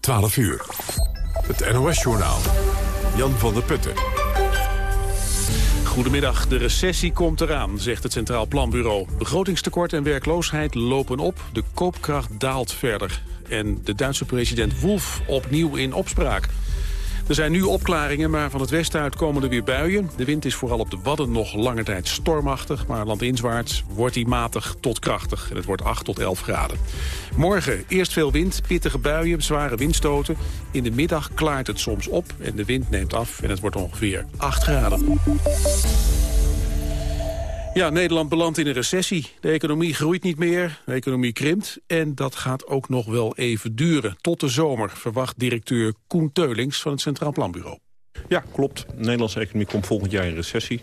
12 uur. Het NOS-journaal. Jan van der Putten. Goedemiddag, de recessie komt eraan, zegt het Centraal Planbureau. Begrotingstekort en werkloosheid lopen op, de koopkracht daalt verder. En de Duitse president Wolf opnieuw in opspraak. Er zijn nu opklaringen, maar van het westen uit komen er weer buien. De wind is vooral op de Wadden nog lange tijd stormachtig... maar landinwaarts wordt die matig tot krachtig. En het wordt 8 tot 11 graden. Morgen eerst veel wind, pittige buien, zware windstoten. In de middag klaart het soms op en de wind neemt af... en het wordt ongeveer 8 graden. Ja, Nederland belandt in een recessie. De economie groeit niet meer, de economie krimpt. En dat gaat ook nog wel even duren. Tot de zomer, verwacht directeur Koen Teulings van het Centraal Planbureau. Ja, klopt. De Nederlandse economie komt volgend jaar in recessie.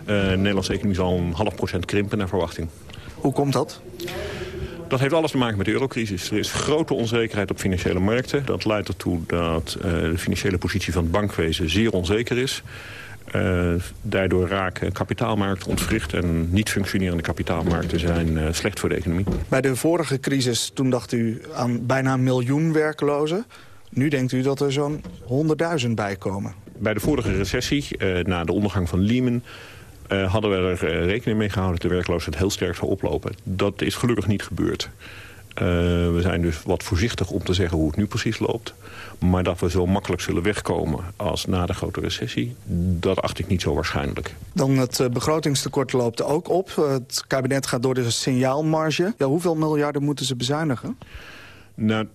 Uh, de Nederlandse economie zal een half procent krimpen naar verwachting. Hoe komt dat? Dat heeft alles te maken met de eurocrisis. Er is grote onzekerheid op financiële markten. Dat leidt ertoe dat uh, de financiële positie van het bankwezen zeer onzeker is. Uh, daardoor raken kapitaalmarkten ontwricht en niet functionerende kapitaalmarkten zijn uh, slecht voor de economie. Bij de vorige crisis toen dacht u aan bijna een miljoen werklozen. Nu denkt u dat er zo'n 100.000 bij komen. Bij de vorige recessie, uh, na de ondergang van Lehman... hadden we er rekening mee gehouden dat de werkloosheid heel sterk zou oplopen. Dat is gelukkig niet gebeurd. we zijn dus wat voorzichtig om te zeggen hoe het nu precies loopt. Maar dat we zo makkelijk zullen wegkomen als na de grote recessie... dat acht ik niet zo waarschijnlijk. Dan het eh, begrotingstekort loopt ook op. Het kabinet gaat door de signaalmarge. Ja, hoeveel miljarden moeten ze bezuinigen? Nou,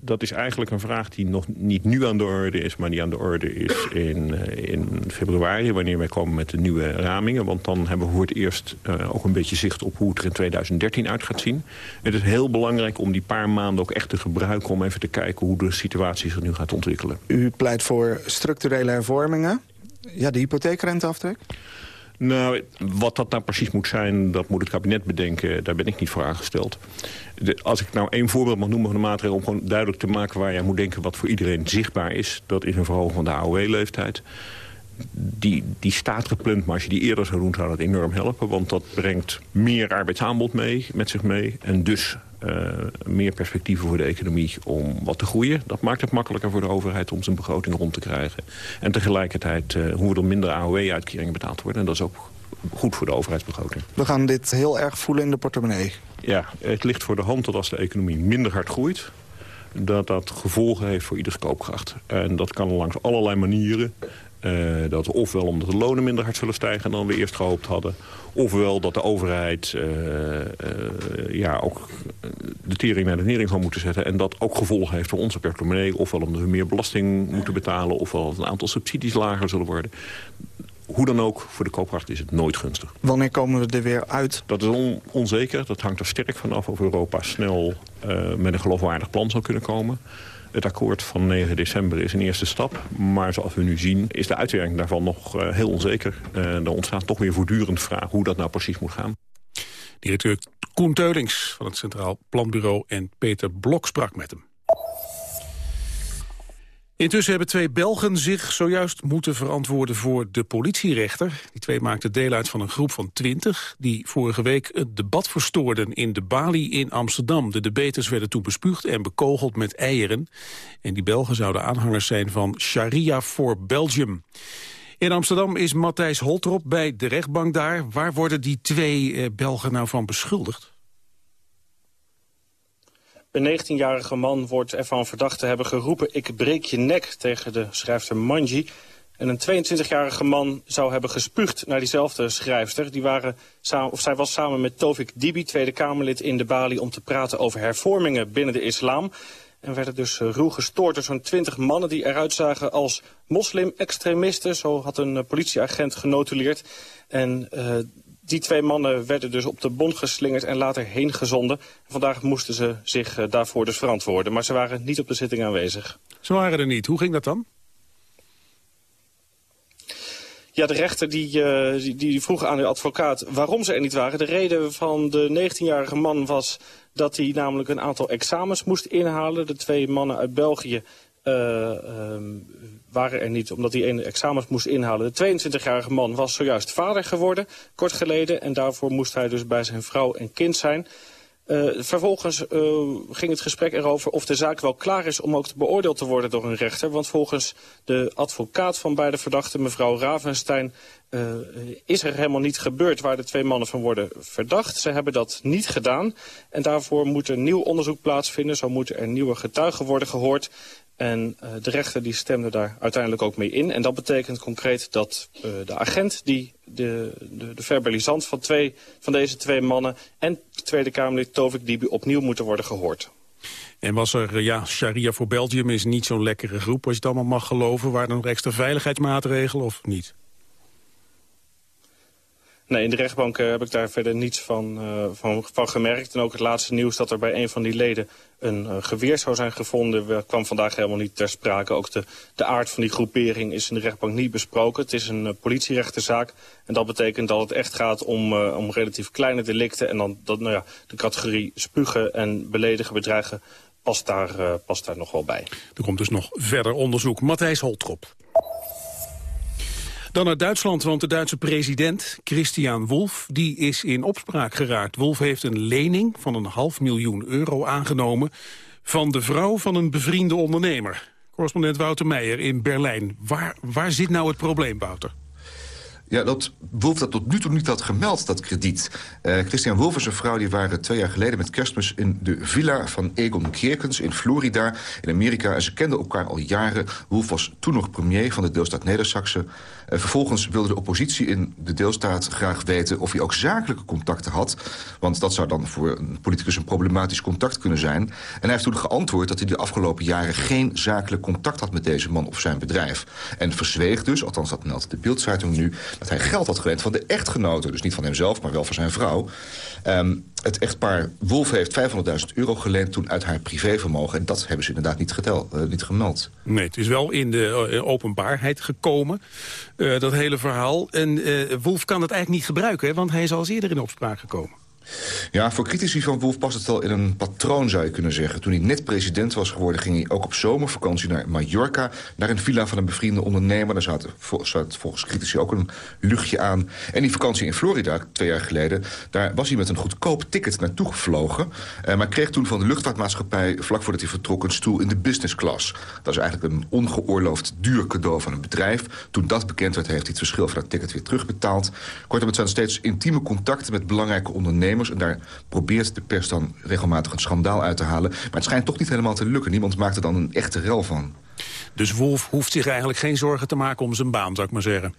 dat is eigenlijk een vraag die nog niet nu aan de orde is... maar die aan de orde is in, eh, in februari... wanneer wij komen met de nieuwe ramingen. Want dan hebben we voor het eerst uh, ook een beetje zicht op... hoe het er in 2013 uit gaat zien. Het is heel belangrijk om die paar maanden ook echt te gebruiken... om even te kijken hoe de situatie zich nu gaat ontwikkelen. U pleit voor structurele hervormingen. Ja, de hypotheekrenteaftrek? Nou, wat dat nou precies moet zijn, dat moet het kabinet bedenken. Daar ben ik niet voor aangesteld. De, als ik nou één voorbeeld mag noemen van de maatregel... om gewoon duidelijk te maken waar je moet denken wat voor iedereen zichtbaar is... dat is een verhoging van de AOW-leeftijd. Die, die staat gepland, maar als je die eerder zou doen... zou dat enorm helpen, want dat brengt meer arbeidsaanbod mee, met zich mee... en dus uh, meer perspectieven voor de economie om wat te groeien. Dat maakt het makkelijker voor de overheid om zijn begroting rond te krijgen. En tegelijkertijd uh, hoe er minder AOW-uitkeringen betaald worden. En dat is ook goed voor de overheidsbegroting. We gaan dit heel erg voelen in de portemonnee. Ja, het ligt voor de hand dat als de economie minder hard groeit dat dat gevolgen heeft voor ieders koopkracht. En dat kan langs allerlei manieren. Uh, dat ofwel omdat de lonen minder hard zullen stijgen dan we eerst gehoopt hadden. Ofwel dat de overheid uh, uh, ja, ook de tering naar de nering zal moeten zetten. En dat ook gevolgen heeft voor onze portemonnee. Ofwel omdat we meer belasting moeten betalen. Ofwel dat een aantal subsidies lager zullen worden. Hoe dan ook, voor de koopkracht is het nooit gunstig. Wanneer komen we er weer uit? Dat is on onzeker. Dat hangt er sterk vanaf of Europa snel met een geloofwaardig plan zal kunnen komen. Het akkoord van 9 december is een eerste stap. Maar zoals we nu zien is de uitwerking daarvan nog uh, heel onzeker. Uh, er ontstaat toch weer voortdurend vraag hoe dat nou precies moet gaan. Directeur Koen Teulings van het Centraal Planbureau en Peter Blok sprak met hem. Intussen hebben twee Belgen zich zojuist moeten verantwoorden voor de politierechter. Die twee maakten deel uit van een groep van twintig... die vorige week het debat verstoorden in de Bali in Amsterdam. De debaters werden toen bespuugd en bekogeld met eieren. En die Belgen zouden aanhangers zijn van Sharia for Belgium. In Amsterdam is Matthijs Holtrop bij de rechtbank daar. Waar worden die twee eh, Belgen nou van beschuldigd? Een 19-jarige man wordt ervan verdacht te hebben geroepen... ik breek je nek tegen de schrijfster Manji. En een 22-jarige man zou hebben gespuugd naar diezelfde schrijfster. Die waren of zij was samen met Tovik Dibi, Tweede Kamerlid in de Bali... om te praten over hervormingen binnen de islam. En werden dus eh, ruw gestoord door zo'n 20 mannen... die eruit zagen als moslim-extremisten. Zo had een eh, politieagent genotuleerd. En uh, die twee mannen werden dus op de bond geslingerd en later heen gezonden. Vandaag moesten ze zich uh, daarvoor dus verantwoorden. Maar ze waren niet op de zitting aanwezig. Ze waren er niet. Hoe ging dat dan? Ja, de rechter die, uh, die, die, vroeg aan de advocaat waarom ze er niet waren. De reden van de 19-jarige man was dat hij namelijk een aantal examens moest inhalen. De twee mannen uit België uh, waren er niet, omdat hij een examens moest inhalen. De 22-jarige man was zojuist vader geworden, kort geleden. En daarvoor moest hij dus bij zijn vrouw en kind zijn. Uh, vervolgens uh, ging het gesprek erover of de zaak wel klaar is om ook beoordeeld te worden door een rechter. Want volgens de advocaat van beide verdachten, mevrouw Ravenstein, uh, is er helemaal niet gebeurd waar de twee mannen van worden verdacht. Ze hebben dat niet gedaan en daarvoor moet er nieuw onderzoek plaatsvinden. Zo moeten er nieuwe getuigen worden gehoord. En uh, de rechter die stemde daar uiteindelijk ook mee in. En dat betekent concreet dat uh, de agent die de, de, de verbalisant van, twee, van deze twee mannen... en Tweede Kamerlid Tovik Dibi opnieuw moeten worden gehoord. En was er, ja, Sharia voor Belgium is niet zo'n lekkere groep... als je het allemaal mag geloven. Waren er nog extra veiligheidsmaatregelen of niet? Nee, in de rechtbank uh, heb ik daar verder niets van, uh, van, van, gemerkt. En ook het laatste nieuws dat er bij een van die leden een uh, geweer zou zijn gevonden... kwam vandaag helemaal niet ter sprake. Ook de, de aard van die groepering is in de rechtbank niet besproken. Het is een politierechterzaak. En dat betekent dat het echt gaat om, om relatief kleine delicten. En dan dat, nou ja, de categorie spugen en beledigen, bedreigen... past daar, past daar nog wel bij. Er komt dus nog verder onderzoek. Matthijs Holtrop. Dan naar Duitsland, want de Duitse president, Christian Wolff, die is in opspraak geraakt. Wolff heeft een lening van een half miljoen euro aangenomen van de vrouw van een bevriende ondernemer. Correspondent Wouter Meijer in Berlijn. Waar, waar zit nou het probleem, Wouter? Ja, dat Wolf dat tot nu toe niet had gemeld, dat krediet. Uh, Christian Wolf en zijn vrouw die waren twee jaar geleden met kerstmis... in de villa van Egon Kierkens in Florida in Amerika. En ze kenden elkaar al jaren. Wolf was toen nog premier van de deelstaat Neder-Saxe. Uh, vervolgens wilde de oppositie in de deelstaat graag weten... of hij ook zakelijke contacten had. Want dat zou dan voor een politicus een problematisch contact kunnen zijn. En hij heeft toen geantwoord dat hij de afgelopen jaren... geen zakelijk contact had met deze man of zijn bedrijf. En verzweeg dus, althans dat meldt de Bildzeitung nu dat hij geld had geleend van de echtgenote. Dus niet van hemzelf, maar wel van zijn vrouw. Um, het echtpaar Wolf heeft 500.000 euro geleend toen uit haar privévermogen. En dat hebben ze inderdaad niet, getel, uh, niet gemeld. Nee, het is wel in de uh, openbaarheid gekomen, dat hele verhaal. En Wolf kan het eigenlijk niet gebruiken, want hij is al eerder in opspraak gekomen. Ja, voor critici van Wolf past het wel in een patroon, zou je kunnen zeggen. Toen hij net president was geworden, ging hij ook op zomervakantie naar Mallorca... naar een villa van een bevriende ondernemer. Daar zat, zat volgens critici ook een luchtje aan. En die vakantie in Florida, twee jaar geleden... daar was hij met een goedkoop ticket naartoe gevlogen... Eh, maar kreeg toen van de luchtvaartmaatschappij... vlak voordat hij vertrok een stoel in de business class. Dat is eigenlijk een ongeoorloofd duur cadeau van een bedrijf. Toen dat bekend werd, heeft hij het verschil van dat ticket weer terugbetaald. Kortom, het zijn steeds intieme contacten met belangrijke ondernemers en daar probeert de pers dan regelmatig een schandaal uit te halen. Maar het schijnt toch niet helemaal te lukken. Niemand maakt er dan een echte rel van. Dus Wolf hoeft zich eigenlijk geen zorgen te maken om zijn baan, zou ik maar zeggen.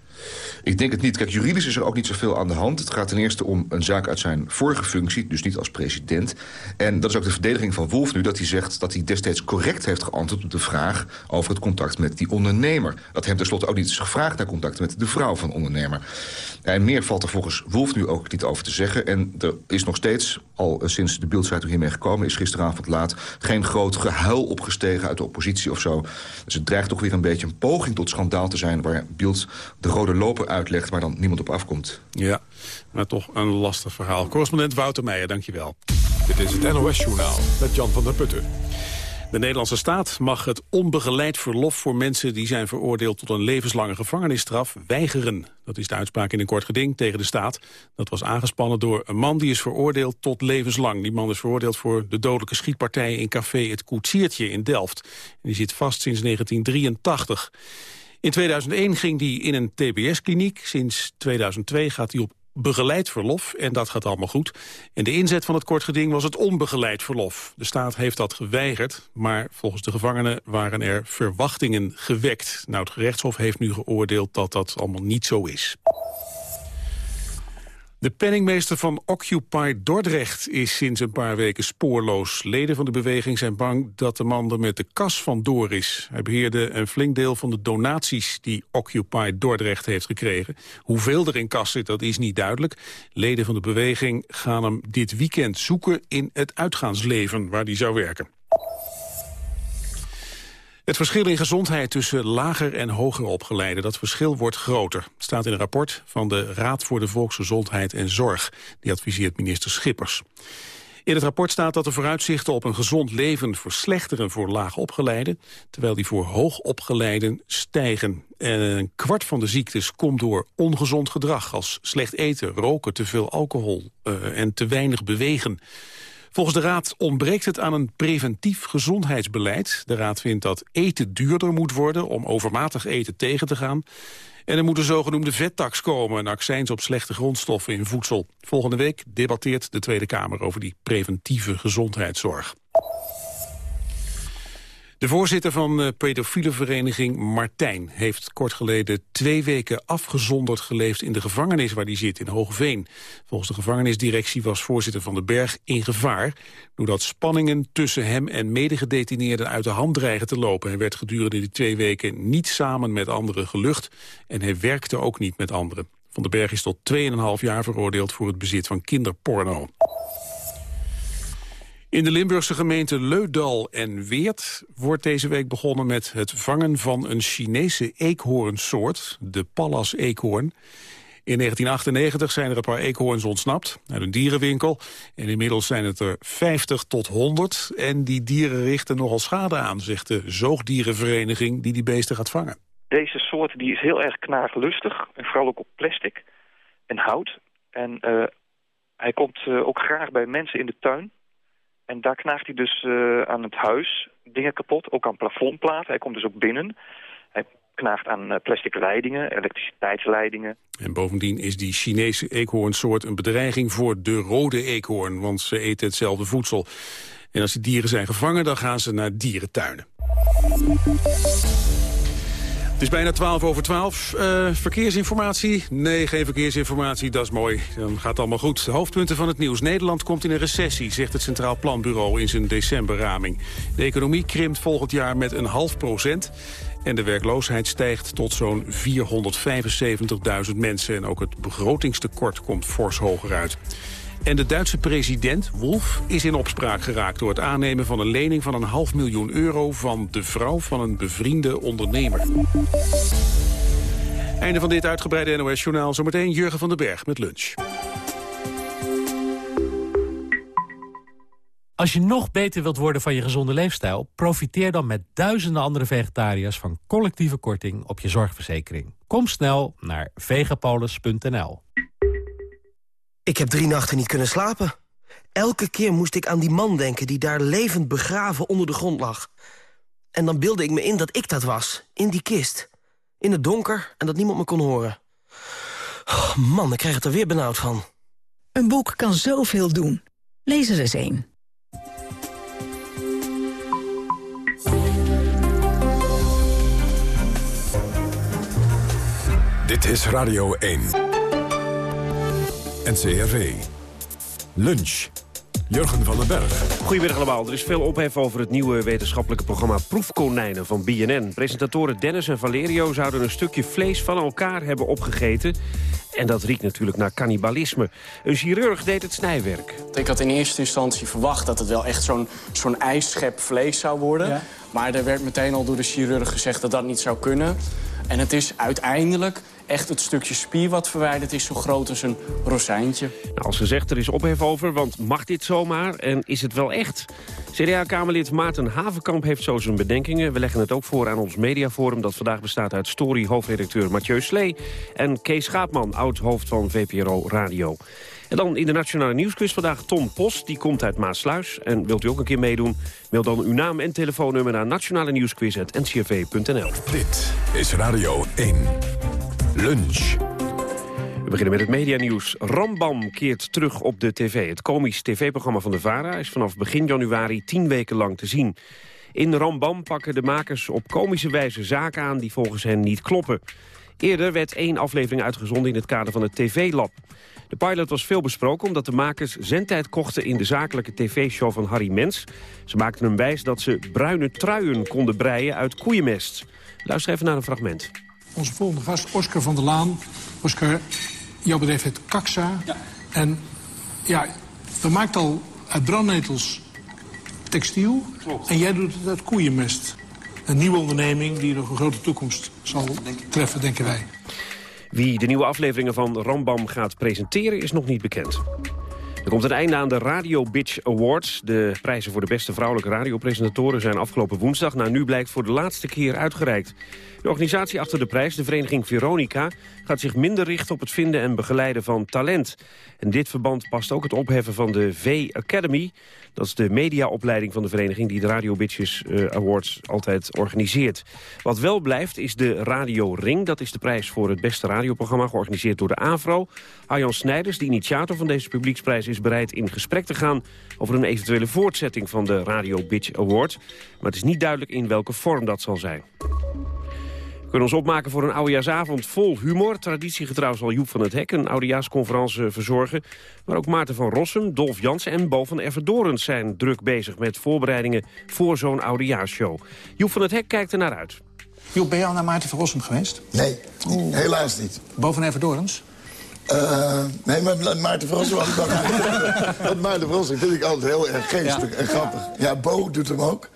Ik denk het niet. Kijk, juridisch is er ook niet zoveel aan de hand. Het gaat ten eerste om een zaak uit zijn vorige functie, dus niet als president. En dat is ook de verdediging van Wolf nu, dat hij zegt dat hij destijds correct heeft geantwoord op de vraag over het contact met die ondernemer. Dat hem tenslotte ook niet is gevraagd naar contact met de vrouw van de ondernemer. En meer valt er volgens Wolf nu ook niet over te zeggen. En er is nog steeds, al sinds de beeldzeitung hiermee gekomen is gisteravond laat, geen groot gehuil opgestegen uit de oppositie of zo. Dus het dreigt toch weer een beetje een poging tot schandaal te zijn... waar Beeld de rode loper uitlegt, waar dan niemand op afkomt. Ja, maar toch een lastig verhaal. Correspondent Wouter Meijer, dankjewel. Dit is het NOS Journaal met Jan van der Putten. De Nederlandse staat mag het onbegeleid verlof voor mensen die zijn veroordeeld tot een levenslange gevangenisstraf weigeren. Dat is de uitspraak in een kort geding tegen de staat. Dat was aangespannen door een man die is veroordeeld tot levenslang. Die man is veroordeeld voor de dodelijke schietpartij in café Het Koetsiertje in Delft. Die zit vast sinds 1983. In 2001 ging hij in een tbs-kliniek. Sinds 2002 gaat hij op begeleid verlof en dat gaat allemaal goed. En de inzet van het kortgeding was het onbegeleid verlof. De staat heeft dat geweigerd, maar volgens de gevangenen waren er verwachtingen gewekt. Nou, het gerechtshof heeft nu geoordeeld dat dat allemaal niet zo is. De penningmeester van Occupy Dordrecht is sinds een paar weken spoorloos. Leden van de beweging zijn bang dat de man er met de kas van door is. Hij beheerde een flink deel van de donaties die Occupy Dordrecht heeft gekregen. Hoeveel er in kas zit, dat is niet duidelijk. Leden van de beweging gaan hem dit weekend zoeken in het uitgaansleven waar hij zou werken. Het verschil in gezondheid tussen lager en hoger opgeleiden, dat verschil wordt groter. Staat in een rapport van de Raad voor de Volksgezondheid en Zorg. Die adviseert minister Schippers. In het rapport staat dat de vooruitzichten op een gezond leven verslechteren voor laagopgeleiden, terwijl die voor hoogopgeleiden stijgen. En een kwart van de ziektes komt door ongezond gedrag, als slecht eten, roken, te veel alcohol uh, en te weinig bewegen. Volgens de Raad ontbreekt het aan een preventief gezondheidsbeleid. De Raad vindt dat eten duurder moet worden om overmatig eten tegen te gaan. En er moet een zogenoemde vettax komen, een accijns op slechte grondstoffen in voedsel. Volgende week debatteert de Tweede Kamer over die preventieve gezondheidszorg. De voorzitter van de pedofiele vereniging Martijn heeft kort geleden twee weken afgezonderd geleefd in de gevangenis waar hij zit in Hogeveen. Volgens de gevangenisdirectie was voorzitter van de Berg in gevaar doordat spanningen tussen hem en medegedetineerden uit de hand dreigen te lopen. Hij werd gedurende die twee weken niet samen met anderen gelucht en hij werkte ook niet met anderen. Van den Berg is tot 2,5 jaar veroordeeld voor het bezit van kinderporno. In de Limburgse gemeenten Leudal en Weert wordt deze week begonnen met het vangen van een Chinese eekhoornsoort, de Pallas-eekhoorn. In 1998 zijn er een paar eekhoorns ontsnapt uit een dierenwinkel. En inmiddels zijn het er 50 tot 100. En die dieren richten nogal schade aan, zegt de zoogdierenvereniging die die beesten gaat vangen. Deze soort die is heel erg knaaglustig. En vooral ook op plastic en hout. En uh, hij komt uh, ook graag bij mensen in de tuin. En daar knaagt hij dus uh, aan het huis dingen kapot, ook aan plafondplaten. Hij komt dus ook binnen. Hij knaagt aan uh, plastic leidingen, elektriciteitsleidingen. En bovendien is die Chinese eekhoornsoort een bedreiging voor de rode eekhoorn, want ze eten hetzelfde voedsel. En als die dieren zijn gevangen, dan gaan ze naar dierentuinen. Het is bijna 12 over 12. Uh, verkeersinformatie? Nee, geen verkeersinformatie, dat is mooi. Dan gaat allemaal goed. De hoofdpunten van het nieuws. Nederland komt in een recessie, zegt het Centraal Planbureau in zijn decemberraming. De economie krimpt volgend jaar met een half procent. En de werkloosheid stijgt tot zo'n 475.000 mensen. En ook het begrotingstekort komt fors hoger uit. En de Duitse president, Wolf, is in opspraak geraakt... door het aannemen van een lening van een half miljoen euro... van de vrouw van een bevriende ondernemer. Einde van dit uitgebreide NOS-journaal. Zometeen Jurgen van den Berg met lunch. Als je nog beter wilt worden van je gezonde leefstijl... profiteer dan met duizenden andere vegetariërs... van collectieve korting op je zorgverzekering. Kom snel naar vegapolis.nl. Ik heb drie nachten niet kunnen slapen. Elke keer moest ik aan die man denken die daar levend begraven onder de grond lag. En dan beelde ik me in dat ik dat was, in die kist. In het donker en dat niemand me kon horen. Oh, man, ik krijg het er weer benauwd van. Een boek kan zoveel doen. Lees er eens een. Dit is Radio 1. NCRV. Lunch. Jurgen van den Berg. Goedemiddag allemaal. Er is veel ophef over het nieuwe wetenschappelijke programma Proefkonijnen van BNN. Presentatoren Dennis en Valerio zouden een stukje vlees van elkaar hebben opgegeten. En dat riekt natuurlijk naar cannibalisme. Een chirurg deed het snijwerk. Ik had in eerste instantie verwacht dat het wel echt zo'n zo'n ijsschep vlees zou worden. Ja. Maar er werd meteen al door de chirurg gezegd dat dat niet zou kunnen. En het is uiteindelijk echt het stukje spier wat verwijderd is... zo groot als een rozijntje. Nou, als gezegd, er is ophef over, want mag dit zomaar? En is het wel echt? CDA-kamerlid Maarten Havenkamp heeft zo zijn bedenkingen. We leggen het ook voor aan ons mediaforum... dat vandaag bestaat uit Story-hoofdredacteur Mathieu Slee... en Kees Schaapman, oud-hoofd van VPRO Radio. En dan in de Nationale Nieuwsquiz vandaag Tom Post. Die komt uit Maasluis. En wilt u ook een keer meedoen? Mail dan uw naam en telefoonnummer naar nationale nieuwsquiz.ncrv.nl. Dit is Radio 1. Lunch. We beginnen met het medianieuws. Rambam keert terug op de tv. Het komisch tv-programma van de VARA is vanaf begin januari tien weken lang te zien. In Rambam pakken de makers op komische wijze zaken aan die volgens hen niet kloppen. Eerder werd één aflevering uitgezonden in het kader van het TV-lab. De pilot was veel besproken omdat de makers zendtijd kochten in de zakelijke tv-show van Harry Mens. Ze maakten hem wijs dat ze bruine truien konden breien uit koeienmest. Luister even naar een fragment. Onze volgende gast, Oscar van der Laan. Oscar, jouw bedrijf heet Kaxa. Ja. En ja, we maakt al uit brandnetels textiel. Klopt. En jij doet het uit koeienmest. Een nieuwe onderneming die nog een grote toekomst zal treffen, denken wij. Wie de nieuwe afleveringen van Rambam gaat presenteren is nog niet bekend. Er komt een einde aan de Radio Bitch Awards. De prijzen voor de beste vrouwelijke radiopresentatoren zijn afgelopen woensdag... nou nu blijkt voor de laatste keer uitgereikt. De organisatie achter de prijs, de vereniging Veronica... gaat zich minder richten op het vinden en begeleiden van talent. In dit verband past ook het opheffen van de V-Academy. Dat is de mediaopleiding van de vereniging... die de Radio Bitches eh, Awards altijd organiseert. Wat wel blijft is de Radio Ring. Dat is de prijs voor het beste radioprogramma... georganiseerd door de AVRO. Arjan Snijders, de initiator van deze publieksprijs... is bereid in gesprek te gaan over een eventuele voortzetting... van de Radio Bitch Awards. Maar het is niet duidelijk in welke vorm dat zal zijn. We kunnen ons opmaken voor een oudejaarsavond vol humor. Traditiegetrouw zal Joep van het Hek een oudejaarsconferentie verzorgen. Maar ook Maarten van Rossum, Dolf Jansen en Bo van Everdorens zijn druk bezig met voorbereidingen voor zo'n oudejaarsshow. Joep van het Hek kijkt er naar uit. Joep, ben je al naar Maarten van Rossum geweest? Nee, helaas niet. Bo van Everdorens? Uh, nee, maar Maarten van Rossum... Want Maarten van Rossum vind ik altijd heel erg geestig en grappig. Ja, Bo doet hem ook.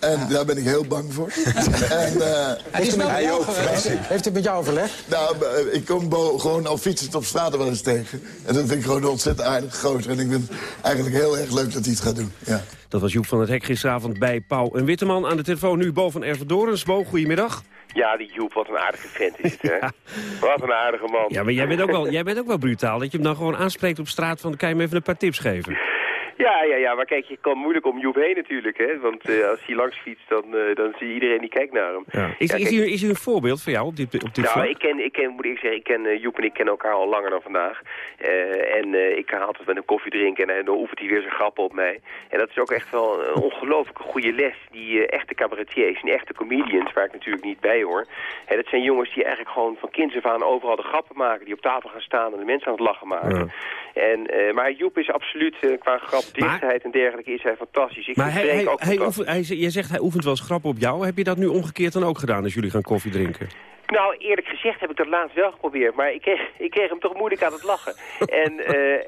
En daar ben ik heel bang voor. en, uh, heeft, hij ook, heeft hij met jou overlegd? Nou, eh, ik kom Bo gewoon al fietsend op straat wel eens tegen. En dat vind ik gewoon ontzettend aardig groter. En ik vind het eigenlijk heel erg leuk dat hij het gaat doen. Ja. Dat was Joep van het Hek gisteravond bij Pauw en Witteman. Aan de telefoon nu Bo van Ervedorens. Bo, goedemiddag. Ja, die Joep, wat een aardige vent is het, hè? Wat een aardige man. Ja, maar jij bent, ook wel, jij bent ook wel brutaal. Dat je hem dan gewoon aanspreekt op straat van... kan je me even een paar tips geven? Ja, ja, ja, maar kijk, je kan moeilijk om Joep heen natuurlijk, hè. Want uh, als hij langs fietst, dan, uh, dan zie je iedereen die kijkt naar hem. Ja. Is, ja, is, hij, is hij een voorbeeld voor jou op dit, op dit nou, vlak? ik ken, ik ken, moet ik zeggen, ik ken uh, Joep en ik kennen elkaar al langer dan vandaag. en ik ga altijd met een koffie drinken en dan oefent hij weer zijn grappen op mij. En dat is ook echt wel een ongelooflijke goede les. Die echte cabaretiers en echte comedians, waar ik natuurlijk niet bij hoor. Hè, dat zijn jongens die eigenlijk gewoon van kinds af aan overal de grappen maken. Die op tafel gaan staan en de mensen aan het lachen maken. En, maar Joep is absoluut qua grapdichtheid en dergelijke is hij fantastisch. Ik maar hij, hij, ook hij, hij, je zegt hij oefent wel eens grappen op jou. Heb je dat nu omgekeerd dan ook gedaan als jullie gaan koffie drinken? Nou, eerlijk gezegd heb ik dat laatst wel geprobeerd. Maar ik kreeg, ik kreeg hem toch moeilijk aan het lachen. en uh,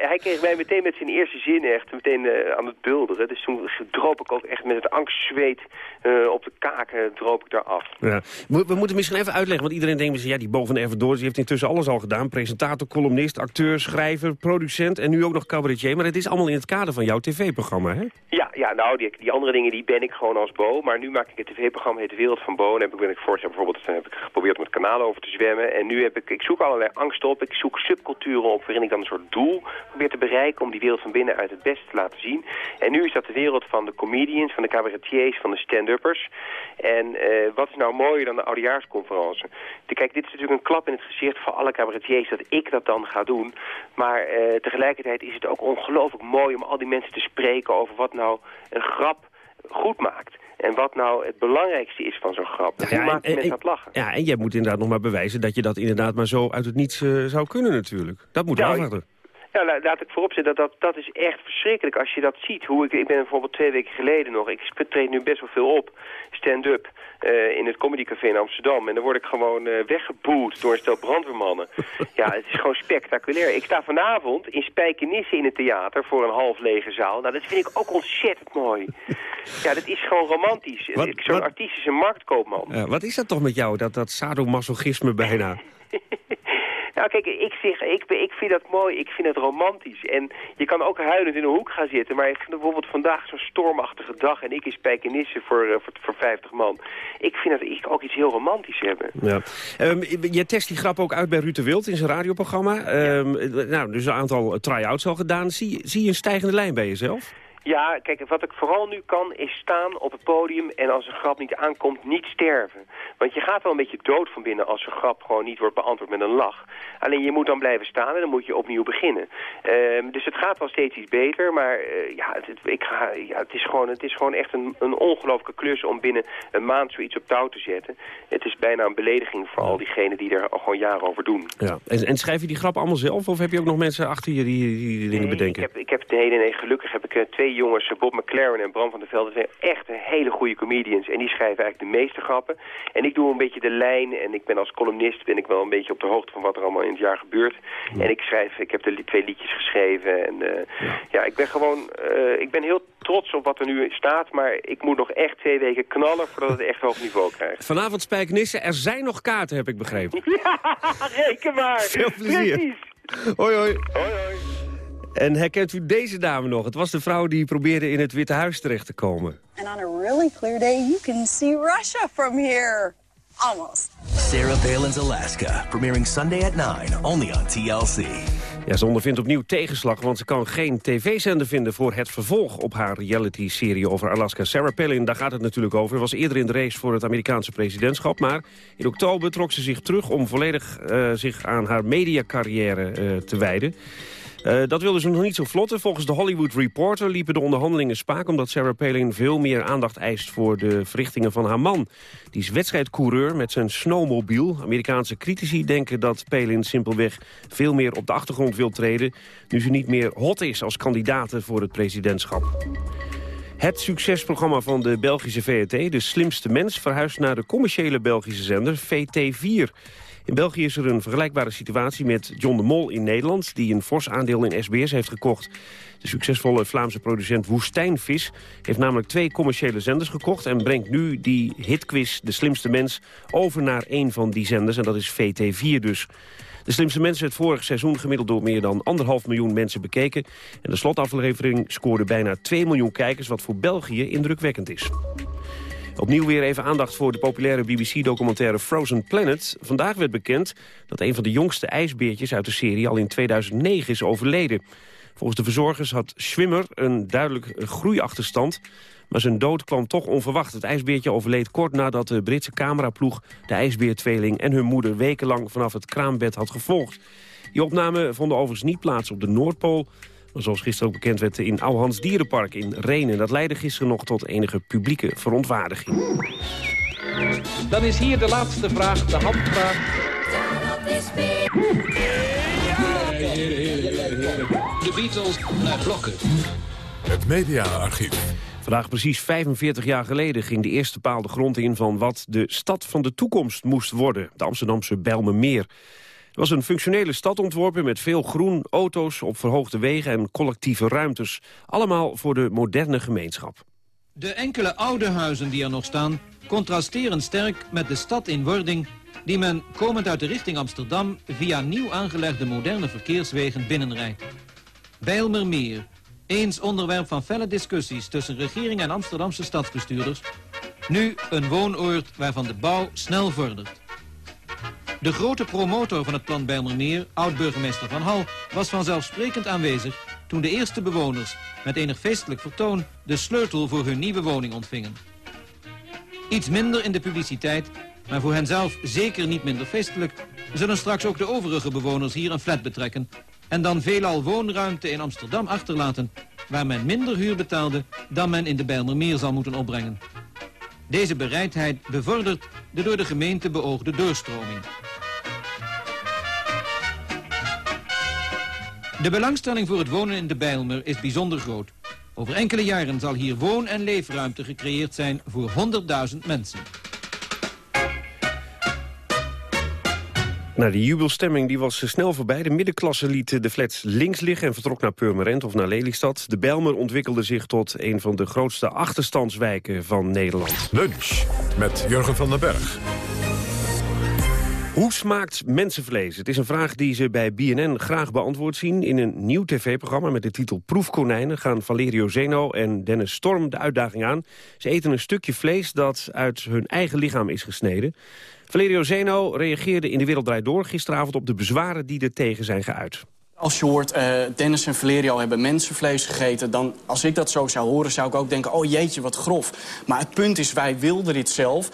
hij kreeg mij meteen met zijn eerste zin echt meteen uh, aan het bulderen. Dus toen droop ik ook echt met het angstzweet uh, op de kaken droop ik daar af. Ja. We moeten misschien even uitleggen, want iedereen denkt... ja, die boven Ervedorens die heeft intussen alles al gedaan. Presentator, columnist, acteur, schrijver, producent en nu ook nog cabaretier. Maar het is allemaal in het kader van jouw tv-programma, hè? Ja, ja nou, die, die andere dingen die ben ik gewoon als Bo. Maar nu maak ik een tv-programma, heet De Wereld van Bo. En heb ik, ben ik vorig jaar bijvoorbeeld heb ik geprobeerd om het kanaal over te zwemmen. En nu heb ik, ik zoek allerlei angsten op. Ik zoek subculturen op waarin ik dan een soort doel probeer te bereiken... om die wereld van binnenuit het beste te laten zien. En nu is dat de wereld van de comedians, van de cabaretiers, van de stand-uppers. En uh, wat is nou mooier dan de oudejaarsconferentie? Kijk, dit is natuurlijk een klap in het gezicht voor alle cabaretiers dat ik dat dan ga doen. Maar uh, tegelijkertijd is het ook ongelooflijk mooi om al die mensen te spreken over wat nou een grap goed maakt. En wat nou het belangrijkste is van zo'n grap. Ja, Hoe maakt mensen dat lachen? Ja, en jij moet inderdaad nog maar bewijzen dat je dat inderdaad maar zo uit het niets uh, zou kunnen natuurlijk. Dat moet nou, afwachten. Ja, laat ik voorop zetten, dat, dat, dat is echt verschrikkelijk als je dat ziet. Hoe ik, ik ben bijvoorbeeld twee weken geleden nog, ik treed nu best wel veel op, stand-up, uh, in het Comedycafé in Amsterdam. En dan word ik gewoon uh, weggeboet door een stel brandweermannen. ja, het is gewoon spectaculair. Ik sta vanavond in Spijkenisse in het theater voor een half lege zaal. Nou, dat vind ik ook ontzettend mooi. ja, dat is gewoon romantisch. Zo'n artiest is een marktkoopman. Wat is dat toch met jou, dat, dat sadomasochisme bijna? Nou kijk, ik, zeg, ik, ik vind dat mooi, ik vind het romantisch. En je kan ook huilend in een hoek gaan zitten. Maar ik vind bijvoorbeeld vandaag zo'n stormachtige dag... en ik in Spijkenisse voor, uh, voor, voor 50 man. Ik vind dat ik ook iets heel romantisch hebben. Ja. Um, je test die grap ook uit bij Ruud de Wild in zijn radioprogramma. Um, nou, dus een aantal try-outs al gedaan. Zie, zie je een stijgende lijn bij jezelf? Ja, kijk, wat ik vooral nu kan is staan op het podium en als een grap niet aankomt, niet sterven. Want je gaat wel een beetje dood van binnen als een grap gewoon niet wordt beantwoord met een lach. Alleen je moet dan blijven staan en dan moet je opnieuw beginnen. Um, dus het gaat wel steeds iets beter, maar uh, ja, het, ik ga, ja, het, is gewoon, het is gewoon echt een, een ongelooflijke klus om binnen een maand zoiets op touw te zetten. Het is bijna een belediging voor al diegenen die er gewoon jaren over doen. Ja. En, en schrijf je die grap allemaal zelf of heb je ook nog mensen achter je die, die, die dingen nee, bedenken? Ik heb, ik heb nee, nee, nee, gelukkig heb ik uh, twee jongens, Bob McLaren en Bram van der Velde, zijn echt hele goede comedians. En die schrijven eigenlijk de meeste grappen. En ik doe een beetje de lijn en ik ben als columnist ben ik wel een beetje op de hoogte van wat er allemaal in het jaar gebeurt. Ja. En ik schrijf, ik heb de twee liedjes geschreven. En uh, ja. ja. ik ben gewoon, uh, ik ben heel trots op wat er nu staat. Maar ik moet nog echt twee weken knallen voordat het echt hoog niveau krijgt. Vanavond Spijknissen, er zijn nog kaarten heb ik begrepen. ja, reken maar. Veel plezier. Precies. Hoi hoi. Hoi hoi. En herkent u deze dame nog? Het was de vrouw die probeerde in het Witte Huis terecht te komen. And on a really clear day, you can see Russia from here. Almost. Sarah Palin's Alaska, premiering Sunday at 9, only on TLC. Ja, ze ondervindt opnieuw tegenslag, want ze kan geen tv-zender vinden... voor het vervolg op haar reality-serie over Alaska. Sarah Palin, daar gaat het natuurlijk over, was eerder in de race voor het Amerikaanse presidentschap. Maar in oktober trok ze zich terug om volledig uh, zich aan haar mediacarrière uh, te wijden. Uh, dat wilde ze nog niet zo vlotten. Volgens de Hollywood Reporter liepen de onderhandelingen spaak... omdat Sarah Palin veel meer aandacht eist voor de verrichtingen van haar man. Die is wedstrijdcoureur met zijn snowmobiel. Amerikaanse critici denken dat Palin simpelweg veel meer op de achtergrond wil treden... nu ze niet meer hot is als kandidaat voor het presidentschap. Het succesprogramma van de Belgische VRT, De Slimste Mens... verhuist naar de commerciële Belgische zender VT4... In België is er een vergelijkbare situatie met John de Mol in Nederland... die een fors aandeel in SBS heeft gekocht. De succesvolle Vlaamse producent Woestijnvis heeft namelijk twee commerciële zenders gekocht... en brengt nu die hitquiz De Slimste Mens over naar een van die zenders. En dat is VT4 dus. De Slimste Mensen werd vorig seizoen gemiddeld door meer dan anderhalf miljoen mensen bekeken. En de slotaflevering scoorde bijna 2 miljoen kijkers, wat voor België indrukwekkend is. Opnieuw weer even aandacht voor de populaire BBC-documentaire Frozen Planet. Vandaag werd bekend dat een van de jongste ijsbeertjes uit de serie al in 2009 is overleden. Volgens de verzorgers had Schwimmer een duidelijk groeiachterstand... maar zijn dood kwam toch onverwacht. Het ijsbeertje overleed kort nadat de Britse cameraploeg... de ijsbeertweeling en hun moeder wekenlang vanaf het kraambed had gevolgd. Die opnamen vonden overigens niet plaats op de Noordpool... Zoals gisteren ook bekend werd in Ouwehans Dierenpark in Renen. Dat leidde gisteren nog tot enige publieke verontwaardiging. Dan is hier de laatste vraag, de handvraag. De Beatles naar blokken. Het mediaarchief. Vandaag precies 45 jaar geleden ging de eerste paal de grond in... van wat de stad van de toekomst moest worden. De Amsterdamse Bijlmermeer. Was een functionele stad ontworpen met veel groen, auto's op verhoogde wegen en collectieve ruimtes. Allemaal voor de moderne gemeenschap. De enkele oude huizen die er nog staan contrasteren sterk met de stad in wording die men komend uit de richting Amsterdam via nieuw aangelegde moderne verkeerswegen binnenrijdt. Bijlmermeer, eens onderwerp van felle discussies tussen regering en Amsterdamse stadsbestuurders, nu een woonoord waarvan de bouw snel vordert. De grote promotor van het plan Bijlmermeer, oud-burgemeester Van Hal, was vanzelfsprekend aanwezig toen de eerste bewoners met enig feestelijk vertoon de sleutel voor hun nieuwe woning ontvingen. Iets minder in de publiciteit, maar voor hen zelf zeker niet minder feestelijk, zullen straks ook de overige bewoners hier een flat betrekken en dan veelal woonruimte in Amsterdam achterlaten, waar men minder huur betaalde dan men in de Bijlmermeer zal moeten opbrengen. Deze bereidheid bevordert de door de gemeente beoogde doorstroming. De belangstelling voor het wonen in de Bijlmer is bijzonder groot. Over enkele jaren zal hier woon- en leefruimte gecreëerd zijn voor 100.000 mensen. Nou, die jubelstemming die was snel voorbij. De middenklasse liet de flats links liggen en vertrok naar Purmerend of naar Lelystad. De Bijlmer ontwikkelde zich tot een van de grootste achterstandswijken van Nederland. Lunch met Jurgen van den Berg. Hoe smaakt mensenvlees? Het is een vraag die ze bij BNN graag beantwoord zien. In een nieuw tv-programma met de titel Proefkonijnen... gaan Valerio Zeno en Dennis Storm de uitdaging aan. Ze eten een stukje vlees dat uit hun eigen lichaam is gesneden. Valerio Zeno reageerde in De Wereld Draait Door gisteravond... op de bezwaren die er tegen zijn geuit. Als je hoort, uh, Dennis en Valerio hebben mensenvlees gegeten... dan, als ik dat zo zou horen, zou ik ook denken... oh jeetje, wat grof. Maar het punt is, wij wilden dit zelf.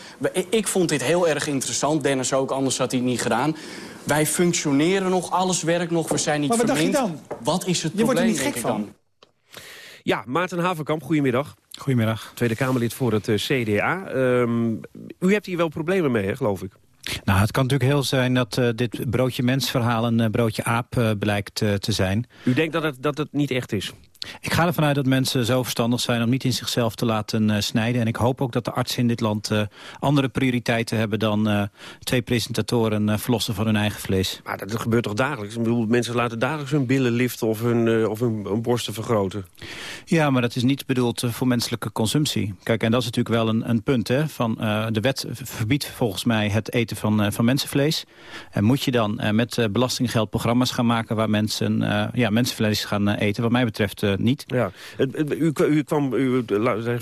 Ik vond dit heel erg interessant. Dennis ook, anders had hij het niet gedaan. Wij functioneren nog, alles werkt nog, we zijn niet maar wat dacht je dan? Wat is het Je wordt er niet gek van. dan? Ja, Maarten Haverkamp, goedemiddag. Goedemiddag. Tweede Kamerlid voor het eh, CDA. Ehm, u hebt hier wel problemen mee, hè, geloof ik? Nou, het kan natuurlijk heel zijn dat eh, dit broodje mens verhaal een eh, broodje aap eh, blijkt te zijn. U denkt dat het, dat het niet echt is? Ik ga ervan uit dat mensen zo verstandig zijn om niet in zichzelf te laten uh, snijden. En ik hoop ook dat de artsen in dit land uh, andere prioriteiten hebben... dan uh, twee presentatoren verlossen van hun eigen vlees. Maar dat gebeurt toch dagelijks? Ik bedoel, mensen laten dagelijks hun billen liften of hun, of hun, hun, borsten vergroten. Ja, maar dat is niet bedoeld voor menselijke consumptie. Kijk, en dat is natuurlijk wel een, een punt. Hè, van, de wet verbiedt volgens mij het eten van, van mensenvlees. En moet je dan met belastinggeld programma's gaan maken... waar mensen ja, mensenvlees gaan eten? Wat mij betreft niet. Ja. U, u kwam, u,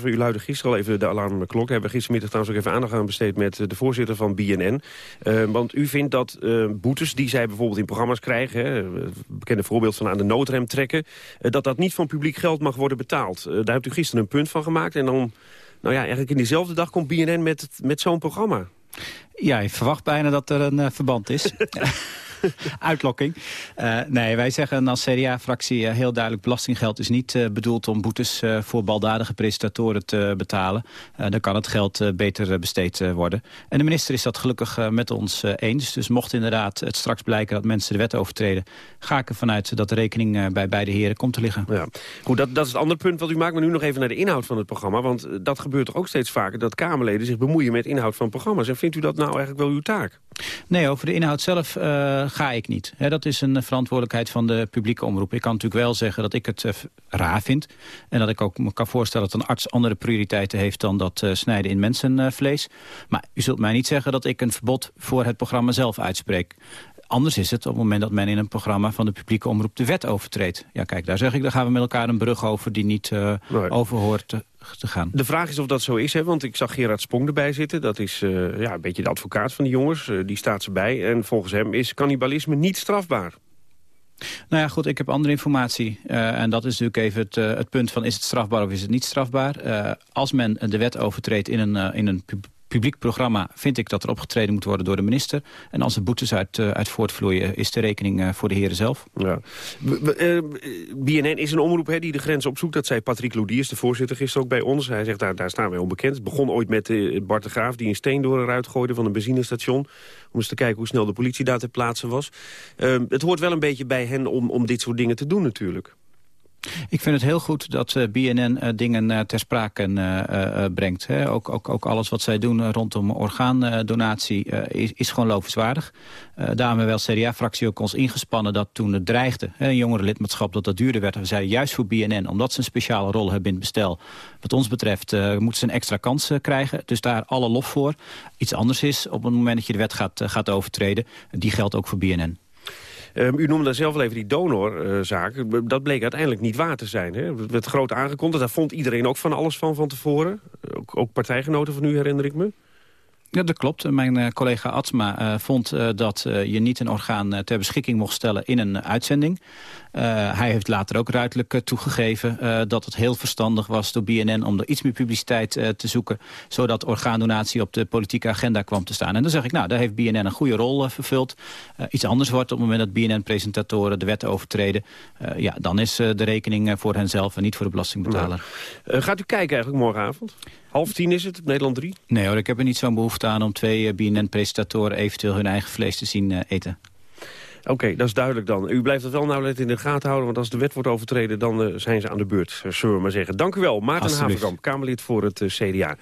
u luidde gisteren al even de alarmklok. Hebben gistermiddag trouwens ook even aandacht aan besteed met de voorzitter van BNN. Uh, eh, want u vindt dat uh, boetes die zij bijvoorbeeld in programma's krijgen... Hè, bekende voorbeeld van aan de noodrem trekken... Uh, dat dat niet van publiek geld mag worden betaald. daar hebt u gisteren een punt van gemaakt. En dan, nou ja, eigenlijk in diezelfde dag komt BNN met, met zo'n programma. Ja, je verwacht bijna dat er een verband is. Uitlokking. Uh, nee, wij zeggen als CDA-fractie uh, heel duidelijk... belastinggeld is niet uh, bedoeld om boetes voor baldadige presentatoren te betalen. dan kan het geld beter besteed worden. En de minister is dat gelukkig met ons eens. Dus mocht inderdaad het straks blijken dat mensen de wet overtreden... ga ik ervan uit dat de rekening bij beide heren komt te liggen. Ja. Goed, dat, dat is het andere punt wat u maakt. Maar nu nog even naar de inhoud van het programma. Want dat gebeurt toch ook steeds vaker... dat Kamerleden zich bemoeien met inhoud van programma's. En vindt u dat nou eigenlijk wel uw taak? Nee, over de inhoud zelf ga ik niet. dat is een verantwoordelijkheid van de publieke omroep. Ik kan natuurlijk wel zeggen dat ik het uh, raar vind. En dat ik ook me kan voorstellen dat een arts andere prioriteiten heeft... dan dat snijden in mensenvlees. maar u zult mij niet zeggen dat ik een verbod voor het programma zelf uitspreek. Anders is het op het moment dat men in een programma van de publieke omroep de wet overtreedt. Ja, kijk, daar zeg ik, daar gaan we met elkaar een brug over die niet uh, nee. over hoort te, te, gaan. De vraag is of dat zo is, hè? want ik zag Gerard Spong erbij zitten. Dat is uh, ja, een beetje de advocaat van die jongens, uh, die staat ze bij. En volgens hem is cannibalisme niet strafbaar. Nou ja, goed, ik heb andere informatie. Uh, en dat is natuurlijk even het, uh, het, punt van is het strafbaar of is het niet strafbaar. Uh, als men de wet overtreedt in een, in een publiek programma vind ik dat er opgetreden moet worden door de minister. En als er boetes uit, uh, uit voortvloeien, is de rekening uh, voor de heren zelf. Ja. Uh, BNN is een omroep hè, die de grens opzoekt. Dat zei Patrick Lodiers, de voorzitter, gisteren ook bij ons. Hij zegt, daar, daar staan wij onbekend. Het begon ooit met Bart de Graaf die een steen door eruit gooide van een benzinestation. Om eens te kijken hoe snel de politie daar ter plaatse was. Ehm, het hoort wel een beetje bij hen om, om dit soort dingen te doen natuurlijk. Ik vind het heel goed dat uh, BNN uh, dingen uh, ter sprake brengt. Ook, ook, ook alles wat zij doen rondom orgaandonatie is, is gewoon lovenswaardig. daarom hebben we als CDA-fractie ook ons ingespannen dat toen het dreigde... Een jongerenlidmaatschap dat dat duurder werd. We zeiden juist voor BNN, omdat ze een speciale rol hebben in het bestel... wat ons betreft moeten ze een extra kans krijgen. Dus daar alle lof voor. Iets anders is op het moment dat je de wet gaat, gaat overtreden. Die geldt ook voor BNN. Um, u noemde zelf al even die donorzaak. Uh, dat bleek uiteindelijk niet waar te zijn. Hè? Het werd groot aangekondigd. Daar vond iedereen ook van alles van van tevoren. Ook, ook partijgenoten van u, herinner ik me. Ja, dat klopt. Mijn uh, collega Atsma uh, vond dat je niet een orgaan ter beschikking mocht stellen in een uitzending. Hij heeft later ook ruidelijk toegegeven dat het heel verstandig was door BNN om er iets meer publiciteit te zoeken, zodat orgaandonatie op de politieke agenda kwam te staan. En dan zeg ik, nou, daar heeft BNN een goede rol vervuld. iets anders wordt op het moment dat BNN-presentatoren de wet overtreden, ja, dan is de rekening voor henzelf en niet voor de belastingbetaler. gaat u kijken eigenlijk morgenavond? Half tien is het, Nederland 3? Nee hoor, ik heb er niet zo'n behoefte aan om twee BNN-presentatoren eventueel hun eigen vlees te zien eten. Oké, okay, dat is duidelijk dan. U blijft het wel nauwlettend in de gaten houden, want als de wet wordt overtreden, dan uh, zijn ze aan de beurt, zullen we maar zeggen. Dank u wel, Maarten Haverkamp, Kamerlid voor het CDA.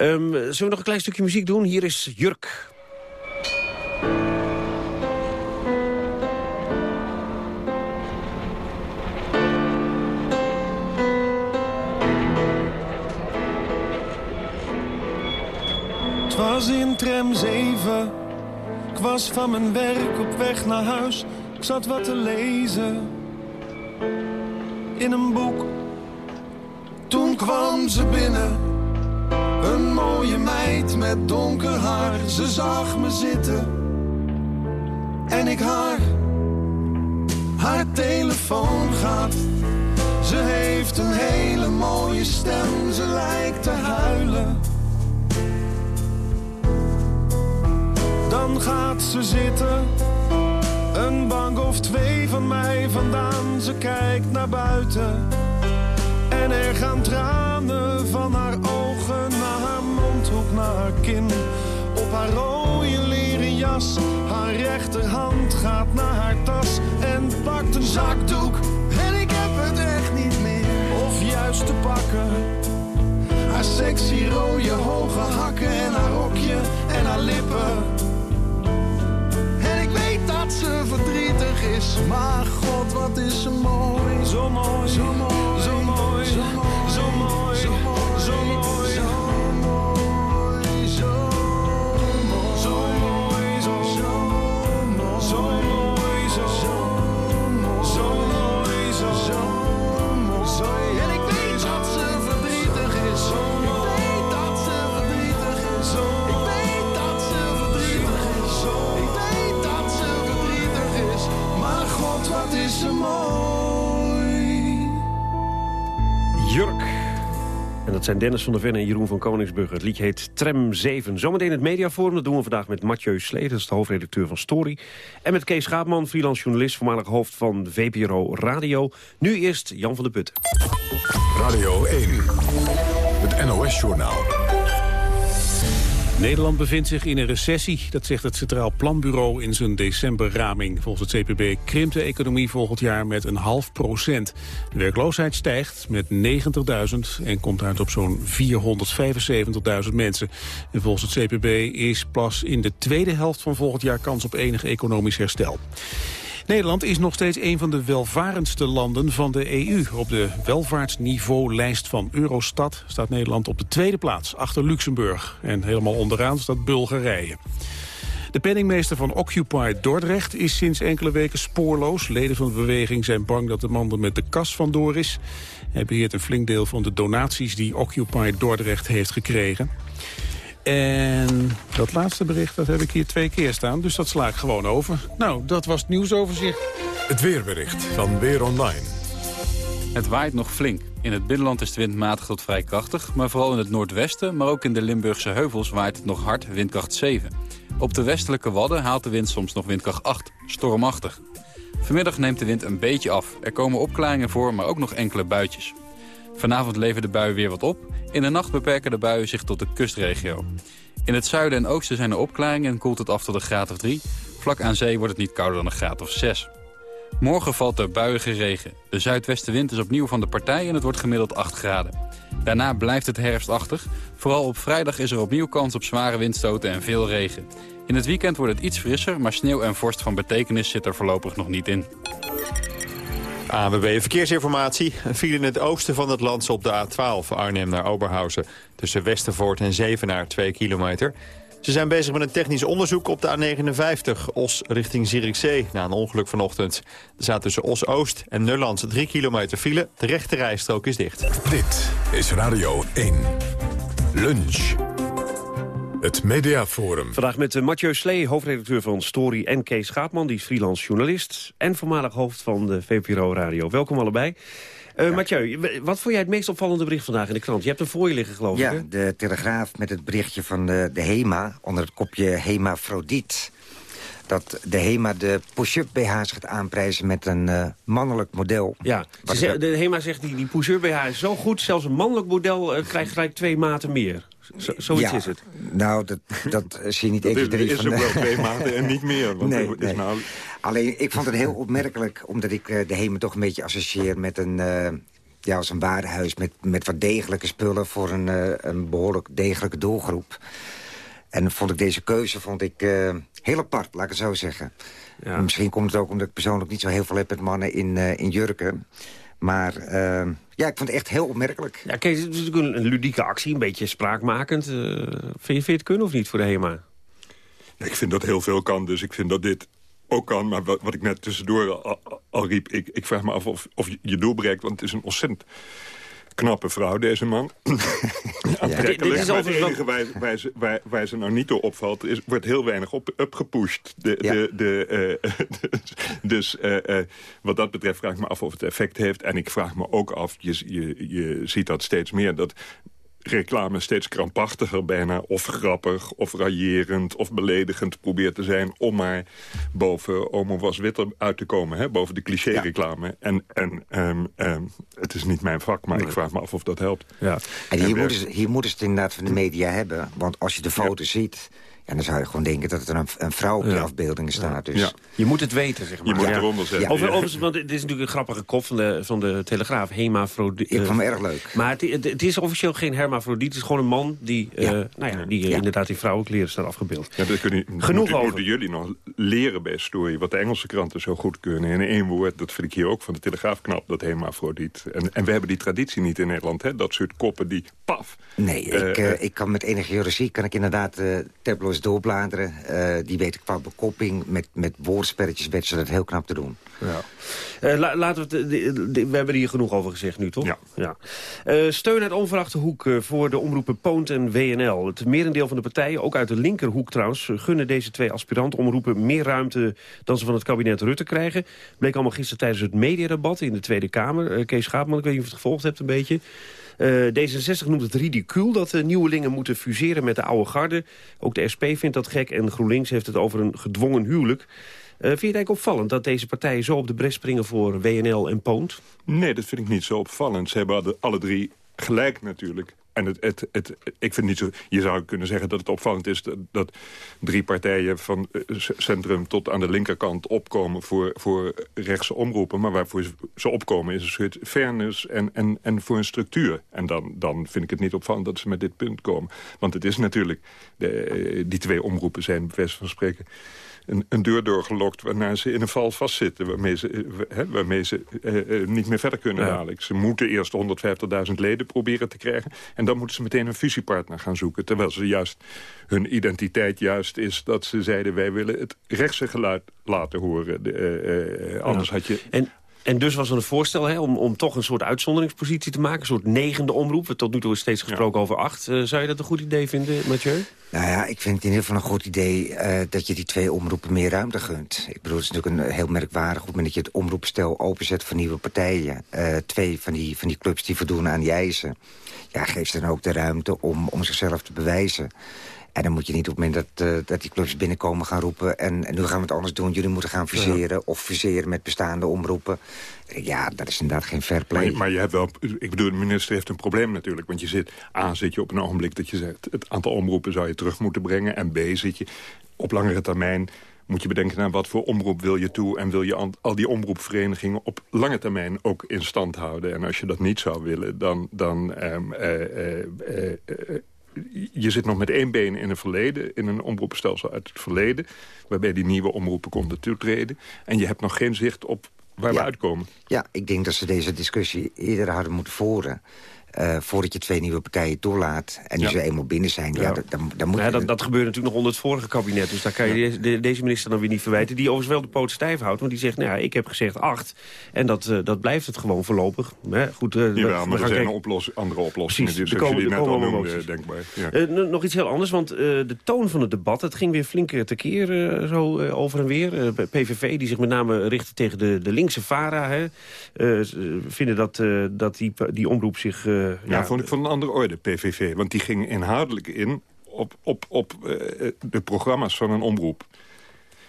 Um, zullen we nog een klein stukje muziek doen? Hier is Jurk. Het was in tram 7. Was van mijn werk op weg naar huis. Ik zat wat te lezen. In een boek. Toen kwam ze binnen. Een mooie meid met donker haar. Ze zag me zitten. En ik haar. Haar telefoon gaat. Ze heeft een hele mooie stem. Ze lijkt te huilen. Gaat ze zitten, een bank of twee van mij vandaan. Ze kijkt naar buiten en er gaan tranen van haar ogen naar haar mondhoek, naar haar kin. Op haar rode leren jas, haar rechterhand gaat naar haar tas en pakt een zakdoek. En ik heb het echt niet meer muts te pakken. Haar sexy rode hoge hakken en haar rokje en haar lippen. Ze verdrietig is, maar god wat is ze mooi. Zo mooi, zo mooi, zo mooi, zo mooi, zo mooi, zo mooi, zo mooi. Zijn Dennis van der Ven en Jeroen van Koningsbrugge. Het liedje heet Tram 7. Zometeen het mediaforum. Dat doen we vandaag met Mathieu is de hoofdredacteur van Story. En met Kees Schaapman, freelance journalist, voormalig hoofd van VPRO Radio. Nu eerst Jan van der Putten. Radio 1, het NOS-journaal. Nederland bevindt zich in een recessie, dat zegt het Centraal Planbureau in zijn decemberraming. Volgens het CPB krimpt de economie volgend jaar met een half procent. De werkloosheid stijgt met 90.000 en komt uit op zo'n 475.000 mensen. En volgens het CPB is pas in de tweede helft van volgend jaar kans op enig economisch herstel. Nederland is nog steeds een van de welvarendste landen van de EU. Op de welvaartsniveaulijst van Eurostat staat Nederland op de tweede plaats, achter Luxemburg. En helemaal onderaan staat Bulgarije. De penningmeester van Occupy Dordrecht is sinds enkele weken spoorloos. Leden van de beweging zijn bang dat de man er met de kas vandoor is. Hij beheert een flink deel van de donaties die Occupy Dordrecht heeft gekregen. En dat laatste bericht dat heb ik hier twee keer staan, dus dat sla ik gewoon over. Nou, dat was het nieuwsoverzicht. Het weerbericht van Weer Online. Het waait nog flink. In het binnenland is de wind matig tot vrij krachtig... maar vooral in het noordwesten, maar ook in de Limburgse heuvels waait het nog hard, windkracht 7. Op de westelijke Wadden haalt de wind soms nog windkracht 8, stormachtig. Vanmiddag neemt de wind een beetje af. Er komen opklaringen voor, maar ook nog enkele buitjes. Vanavond leveren de buien weer wat op. In de nacht beperken de buien zich tot de kustregio. In het zuiden en oosten zijn er opklaringen en koelt het af tot een graad of 3. Vlak aan zee wordt het niet kouder dan een graad of 6. Morgen valt er buiige regen. De zuidwestenwind is opnieuw van de partij en het wordt gemiddeld 8 graden. Daarna blijft het herfstachtig. Vooral op vrijdag is er opnieuw kans op zware windstoten en veel regen. In het weekend wordt het iets frisser, maar sneeuw en vorst van betekenis zit er voorlopig nog niet in. ANWB Verkeersinformatie. Een file in het oosten van het land op de A12 Arnhem naar Oberhausen. Tussen Westervoort en Zevenaar 2 kilometer. Ze zijn bezig met een technisch onderzoek op de A59 Os richting Zierikzee na een ongeluk vanochtend. Er staat tussen Os-Oost en Nulland 3 kilometer file. De rechte rijstrook is dicht. Dit is Radio 1. Lunch. Het Mediaforum. Vandaag met eh, Mathieu Slee, hoofdredacteur van Story... en Kees Schaapman, die is freelance journalist... en voormalig hoofd van de VPRO Radio. Welkom allebei. Uh, Mathieu, wat vond jij het meest opvallende bericht vandaag in de krant? Je hebt hem voor je liggen, geloof ja, ik, Ja, de Telegraaf met het berichtje van de, de HEMA... onder het kopje Hemafrodiet. Dat de HEMA de push-up BH's gaat aanprijzen met een uh, mannelijk model. Ja, ze zegt, de HEMA zegt die, die push-up BH is zo goed... zelfs een mannelijk model uh, krijgt gelijk twee maten meer. Zo, zoiets ja, is het. Nou, dat, dat zie je niet eens. Er is, is ook wel twee maten en niet meer. Want nee, is nee. Nou... Alleen, ik vond het heel opmerkelijk... omdat ik uh, de HEMA toch een beetje associeer met een... Uh, ja, als een warenhuis met, met wat degelijke spullen... voor een, uh, een behoorlijk degelijke doelgroep. En vond ik deze keuze vond ik, heel apart, laat ik het zo zeggen. Ja. Misschien komt het ook omdat ik persoonlijk niet zo heel veel heb... met mannen in, in jurken. Maar uh, ja, ik vond het echt heel opmerkelijk. Ja, kijk, het is natuurlijk een ludieke actie, een beetje spraakmakend. Uh, vind, je, vind je het kunnen of niet voor de HEMA? Ja, ik vind dat heel veel kan, dus ik vind dat dit ook kan. Maar wat, wat ik net tussendoor al, al riep, ik, ik, vraag me af of, of je doel bereikt. Want het is een ontzettend knappe vrouw, deze man. Ja, dit, dit is maar het enige waar, waar, ze, waar, waar, ze nou niet door opvalt... Is, wordt heel weinig op, upgepusht. De, ja. de, de, uh, dus uh, uh, wat dat betreft vraag ik me af of het effect heeft. En ik vraag me ook af, je, je, je ziet dat steeds meer... dat reclame steeds krampachtiger bijna... of grappig, of raillerend, of beledigend probeert te zijn... om maar boven Omo was witter uit te komen. Hè? Boven de cliché-reclame. Ja. En, en um, um, het is niet mijn vak, maar nee. ik vraag me af of dat helpt. Ja. En hier, en moeten ze, hier moeten ze het inderdaad van de media hebben. Want als je de foto ja. ziet... Ja, dan zou je gewoon denken dat er een, een vrouw op die afbeeldingen staat. Dus. Ja. Je moet het weten, zeg maar. Je moet Ja. eronder zetten. Ja. Over, overigens, want het is natuurlijk een grappige kop van de, van de Telegraaf. Hemafrodiet. Ik vond hem erg leuk. Maar het, het, het is officieel geen hermafrodiet. Het is gewoon een man die, eh, nou ja, die eh, inderdaad in vrouwenkleren staat afgebeeld. Ja, dat kunnen, Genoeg moeten, over. jullie nog leren bij Story, wat de Engelse kranten zo goed kunnen. In één woord, dat vind ik hier ook van de Telegraaf knap, dat hermafrodiet. En, en we hebben die traditie niet in Nederland, hè? dat soort koppen die, paf. Nee, ik, Eh, eh, ik kan met enige jurisie kan ik inderdaad eh doorbladeren. Eh, die weet ik qua bekopping met, met woordspelletjes weten ze dat heel knap te doen. Ja. Eh, la- laten we, het, de- we hebben er hier genoeg over gezegd nu, toch? Ja. Eh, steun uit onverwachte hoek eh, voor de omroepen Poont en WNL. Het merendeel van de partijen, ook uit de linkerhoek trouwens... eh, gunnen deze twee aspirant-omroepen meer ruimte... dan ze van het kabinet Rutte krijgen. Bleek allemaal gisteren tijdens het mediadebat in de Tweede Kamer. Eh, Kees Schaapman, ik weet niet of je het gevolgd hebt een beetje... Eh, D66 noemt het ridicuul dat de nieuwelingen moeten fuseren met de oude garde. Ook de SP vindt dat gek en GroenLinks heeft het over een gedwongen huwelijk. Eh, vind je het eigenlijk opvallend dat deze partijen zo op de bres springen voor WNL en Poont? Nee, dat vind ik niet zo opvallend. Ze hebben alle, alle drie gelijk natuurlijk. En het, het, het, ik vind niet zo... Je zou kunnen zeggen dat het opvallend is... dat, drie partijen van eh, centrum tot aan de linkerkant opkomen... voor, voor rechtse omroepen. Maar waarvoor ze- opkomen is een soort fairness en, en, en voor een structuur. En dan, dan vind ik het niet opvallend dat ze met dit punt komen. Want het is natuurlijk... De, eh, die twee omroepen zijn, wijze van spreken een, een deur doorgelokt waarna ze in een val vastzitten... waarmee ze, eh, hè, waarmee ze eh, eh, niet meer verder kunnen Ja. dadelijk. Ze moeten eerst 150.000 leden proberen te krijgen... en dan moeten ze meteen een fusiepartner gaan zoeken. Terwijl ze juist hun identiteit juist is dat ze zeiden... wij willen het rechtse geluid laten horen. De, anders had je... En, en dus was er een voorstel hè, om, om toch een soort uitzonderingspositie te maken. Een soort negende omroep. Tot nu toe is steeds gesproken over acht. Eh, zou je dat een goed idee vinden, Mathieu? Nou ja, ik vind het in ieder geval een goed idee eh, dat je die twee omroepen meer ruimte gunt. Ik bedoel, het is natuurlijk een heel merkwaardig moment dat je het omroepstel openzet voor nieuwe partijen. Eh, twee van die, van die clubs die voldoen aan die eisen. Ja, geef ze dan ook de ruimte om, om zichzelf te bewijzen. En dan moet je niet op het moment dat, eh, dat die clubs binnenkomen gaan roepen... En, en nu gaan we het anders doen, jullie moeten gaan fuseren... of fuseren met bestaande omroepen. Ja, dat is inderdaad geen fair play. Maar, maar je hebt wel, ik bedoel, de minister heeft een probleem natuurlijk. Want je zit, A, zit je op een ogenblik dat je zegt... het aantal omroepen zou je terug moeten brengen. En B, zit je op langere termijn moet je bedenken naar wat voor omroep wil je toe... en wil je al- al die omroepverenigingen op lange termijn ook in stand houden. En als je dat niet zou willen, dan... dan ehm, eh, eh, eh, eh, je zit nog met één been in een verleden, in een omroepenstelsel uit het verleden... waarbij die nieuwe omroepen konden toetreden. En je hebt nog geen zicht op waar we uitkomen. Ja, ik denk dat ze deze discussie eerder hadden moeten voeren... eh, voordat je twee nieuwe partijen toelaat. En die Ja. ze eenmaal binnen zijn, ja, Ja. dan, dan, dan moet Ja, je... dat, dat gebeurde natuurlijk nog onder het vorige kabinet. Dus daar kan je deze, de- deze minister dan weer niet verwijten. Die overigens wel de poot stijf houdt. Want die zegt, nou ja, ik heb gezegd acht. En dat, eh, dat blijft het gewoon voorlopig. Hè, goed, eh, we- Jawel, we maar er gaan zijn kijken. oplos andere oplossingen. Precies, die, komen- jullie er net al moties. denkbaar. Nog iets heel anders, want eh, de toon van het debat... het ging weer flink tekeer eh, zo over en weer. Eh, PVV, die zich met name richtte tegen de, de linkse VARA... Hè, eh, ze vinden dat, eh, dat die, die omroep zich... eh, Ja, vond ik van een andere orde, PVV. Want die ging inhoudelijk in op, op, op eh, de programma's van een omroep.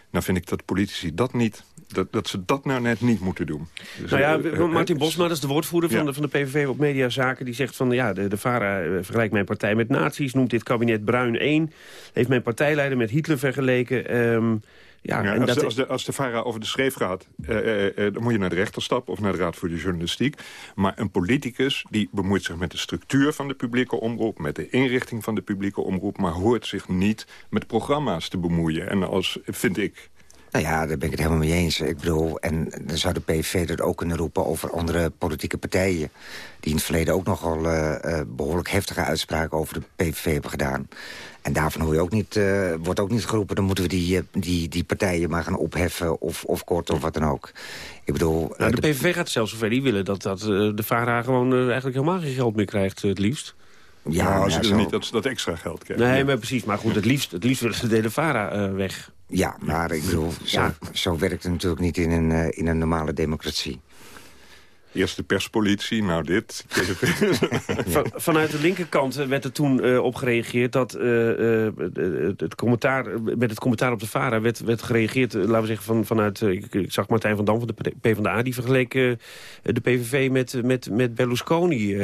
Nou vind ik dat politici dat niet... Dat, dat ze dat nou net niet moeten doen. Dus, Nou ja, eh, Martin Bosma, dat is de woordvoerder van, Ja. de, van de PVV op mediazaken... die zegt van, ja, de, de VARA vergelijkt mijn partij met nazi's... noemt dit kabinet Bruin 1, heeft mijn partijleider met Hitler vergeleken... Ehm, ja, Ja, en als, dat, de, als, de, als de VARA over de schreef gaat, eh, eh, eh, dan moet je naar de rechter stappen... of naar de Raad voor de Journalistiek. Maar een politicus die bemoeit zich met de structuur van de publieke omroep... met de inrichting van de publieke omroep... maar hoort zich niet met programma's te bemoeien. En als, vind ik... Nou ja, daar ben ik het helemaal mee eens. Ik bedoel, en dan zou de PVV dat ook kunnen roepen over andere politieke partijen... die in het verleden ook nogal eh, eh, behoorlijk heftige uitspraken over de PVV hebben gedaan. En daarvan hoor je ook niet, eh, wordt ook niet geroepen... dan moeten we die, die, die partijen maar gaan opheffen of, of korten of wat dan ook. Ik bedoel... nou, eh, de PVV gaat zelfs zover, die willen dat, dat de VARA gewoon eigenlijk helemaal geen geld meer krijgt, het liefst. Ja, nou, ze ja, willen zo- niet dat ze dat extra geld krijgen. Nee, maar precies. Maar goed, het liefst, het liefst willen ze de hele VARA eh, weg. Ja, maar ik bedoel, zo, Ja. zo werkt het natuurlijk niet in een, eh, in een normale democratie. Eerst de perspolitie, nou dit. Van, vanuit de linkerkant eh, werd er toen eh, op gereageerd dat eh, eh, het, commentaar, met het commentaar op de VARA werd, werd gereageerd, laten we zeggen, van, vanuit, ik, ik zag Martijn van Dam van de PvdA, die vergeleek de PVV met, met, met Berlusconi,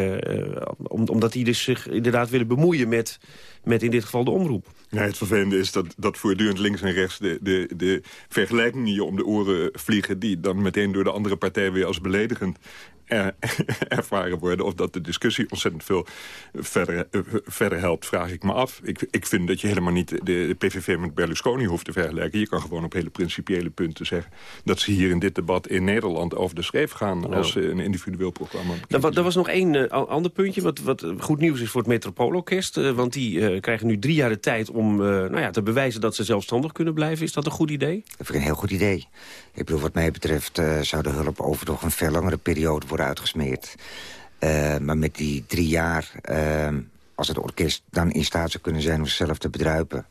om- omdat die dus zich inderdaad willen bemoeien met met in dit geval de omroep. Het vervelende is dat, dat voortdurend links en rechts de, de, de vergelijkingen je om de oren vliegen... die dan meteen door de andere partij weer als beledigend eh, ervaren worden. Of dat de discussie ontzettend veel verder, eh, verder helpt, vraag ik me af. Ik, ik vind dat je helemaal niet de, de, PVV met Berlusconi hoeft te vergelijken. Je kan gewoon op hele principiële punten zeggen... dat ze hier in dit debat in Nederland over de schreef gaan... als een individueel programma. Er was nog één uh, ander puntje wat, wat goed nieuws is voor het Metropoolorkest. Uh, want die krijgen nu drie jaar de tijd om nou ja, te bewijzen dat ze zelfstandig kunnen blijven. Is dat een goed idee? Dat vind ik een heel goed idee. Ik bedoel, wat mij betreft zou de hulp over nog een veel langere periode worden uitgesmeerd. Uh, maar met die drie jaar, uh, als het orkest dan in staat zou kunnen zijn om zichzelf te bedruipen.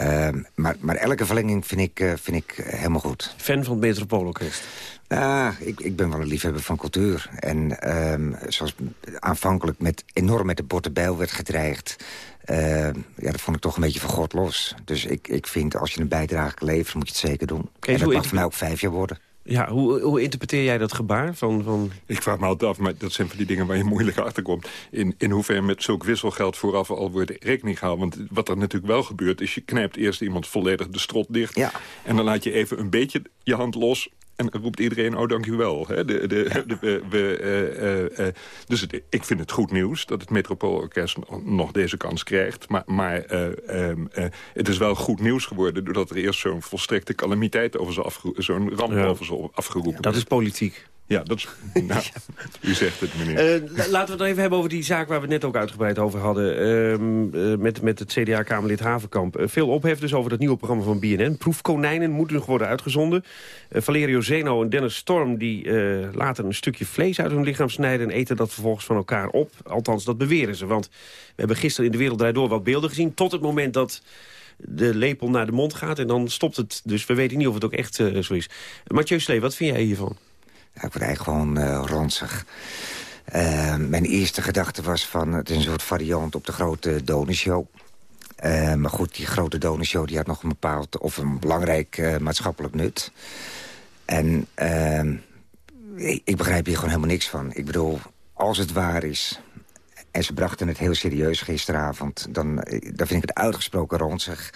Uh, maar, maar elke verlenging vind ik, uh, vind ik helemaal goed. Fan van het Metropoolorkest? Ah, ik, ik ben wel een liefhebber van cultuur. En ehm, zoals aanvankelijk met, enorm met de botte bijl werd gedreigd... Uh, ja, dat vond ik toch een beetje van God los. Dus ik, ik vind, als je een bijdrage kan leveren, moet je het zeker doen. en dat mag voor mij ook vijf jaar worden. Ja, hoe, hoe interpreteer jij dat gebaar? Van, van... Ik vraag me altijd af, maar dat zijn van die dingen waar je moeilijk achter komt. In, in hoeverre met zulk wisselgeld vooraf al wordt rekening gehouden. Want wat er natuurlijk wel gebeurt, is je knijpt eerst iemand volledig de strot dicht. Ja. En dan laat je even een beetje je hand los en roept iedereen, oh dankjewel. Hè? De, de, de, we, uh, uh, dus het, ik vind het goed nieuws dat het Metropoolorkest nog deze kans krijgt. Maar, maar um, het is wel goed nieuws geworden... doordat er eerst zo'n volstrekte calamiteit over ze afgeroepen... zo'n ramp ja. over ze afgeroepen Dat is politiek. Ja, dat is, nou, u zegt het, meneer. Uh, laten we het even hebben over die zaak waar we het net ook uitgebreid over hadden. Uh, uh, met, met het CDA-Kamerlid Havenkamp. veel ophef dus over het nieuwe programma van BNN. Proefkonijnen moeten nog worden uitgezonden. Valerio Zeno en Dennis Storm die laten een stukje vlees uit hun lichaam snijden... en eten dat vervolgens van elkaar op. Althans, dat beweren ze. Want we hebben gisteren in de Wereld Draait Door wat beelden gezien... tot het moment dat de lepel naar de mond gaat en dan stopt het. Dus we weten niet of het ook echt zo is. Mathieu Slee, wat vind jij hiervan? Ja, ik word eigenlijk gewoon uh, ronzig. Uh, mijn eerste gedachte was van het is een soort variant op de grote donorshow. Uh, maar goed, die grote donorshow die had nog een bepaald of een belangrijk maatschappelijk nut. En ehm, ik, ik begrijp hier gewoon helemaal niks van. Ik bedoel, als het waar is, en ze brachten het heel serieus gisteravond. Dan, dan vind ik het uitgesproken ronzig.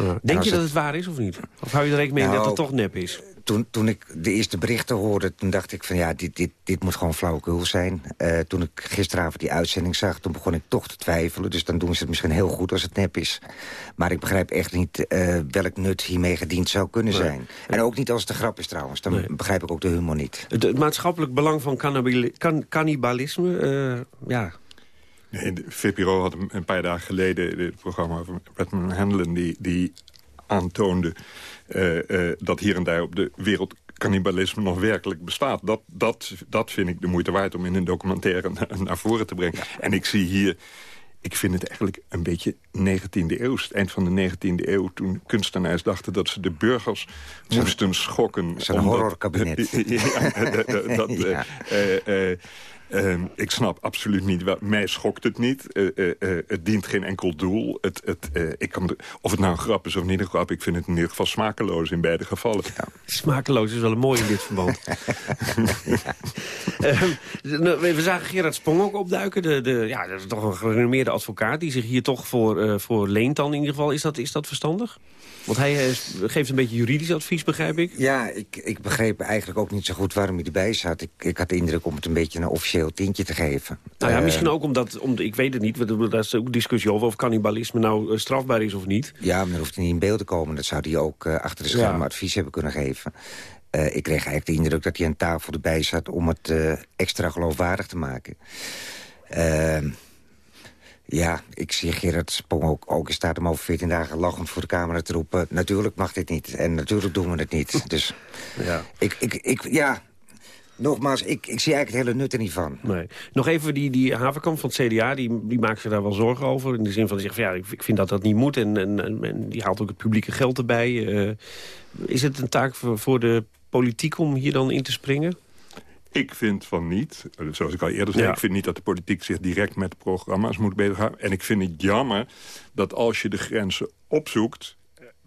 Ja. Denk je dat het waar is of niet? Of hou je er rekening mee nou, dat het toch nep is? Toen, toen ik de eerste berichten hoorde, toen dacht ik van ja, dit, dit, dit moet gewoon flauwekul zijn. Uh, toen ik gisteravond die uitzending zag, toen begon ik toch te twijfelen. Dus dan doen ze het misschien heel goed als het nep is. Maar ik begrijp echt niet uh, welk nut hiermee gediend zou kunnen nee. zijn. En ook niet als het een grap is trouwens. Dan nee. begrijp ik ook de humor niet. Het, het maatschappelijk belang van cannibalisme, uh, ja... Nee, de VPRO had een paar dagen geleden het programma van Redmond Handelen... die, die aantoonde dat hier en daar op de wereld cannibalisme nog werkelijk bestaat. Dat, dat, dat vind ik de moeite waard om in een documentaire naar, naar voren te brengen. En ik zie hier... Ik vind het eigenlijk een beetje 19e eeuw. Het eind van de 19e eeuw, toen kunstenaars dachten dat ze de burgers zo, moesten schokken. Zo'n horrorkabinet. ja, dat. Uh, Uh, ik snap absoluut niet. Mij schokt het niet. Uh, uh, het dient geen enkel doel. Het, het, ik kan de, of het nou een grap is of niet een grap... ik vind het in ieder geval smakeloos in beide gevallen. Ja. Smakeloos is wel een mooi in dit verband. Ehm, nou, we zagen Gerard Sprong ook opduiken. De, de, ja, dat is toch een gerenommeerde advocaat... die zich hier toch voor, voor leent dan in ieder geval. Is dat, is dat verstandig? Want hij geeft een beetje juridisch advies, begrijp ik? Ja, ik, ik begreep eigenlijk ook niet zo goed waarom hij erbij zat. Ik, ik had de indruk om het een beetje een officieel tintje te geven. Nou ja, uh, misschien ook omdat, om, ik weet het niet, daar is ook discussie over of cannibalisme nou uh, strafbaar is of niet. Ja, maar dan hoeft hij niet in beeld te komen. Dat zou hij ook uh, achter de schermen ja. advies hebben kunnen geven. ik kreeg eigenlijk de indruk dat hij aan tafel erbij zat om het extra geloofwaardig te maken. Ehm, ja, ik zie Gerard Spong ook, ook in staat om over 14 dagen lachend voor de camera te roepen... natuurlijk mag dit niet en natuurlijk doen we het niet. Dus ja. Ik, ik, ik, ja, nogmaals, ik, ik zie eigenlijk het hele nut er niet van. Nee. Nog even die, die havenkamp van het CDA, die, die maakt zich daar wel zorgen over. In de zin van, die zegt van, ja, ik, ik vind dat dat niet moet. En, en, en, die haalt ook het publieke geld erbij. Uh, is het een taak voor, voor de politiek om hier dan in te springen? Ik vind van niet, zoals ik al eerder zei... Ja. ik vind niet dat de politiek zich direct met programma's moet bezighouden. En ik vind het jammer dat als je de grenzen opzoekt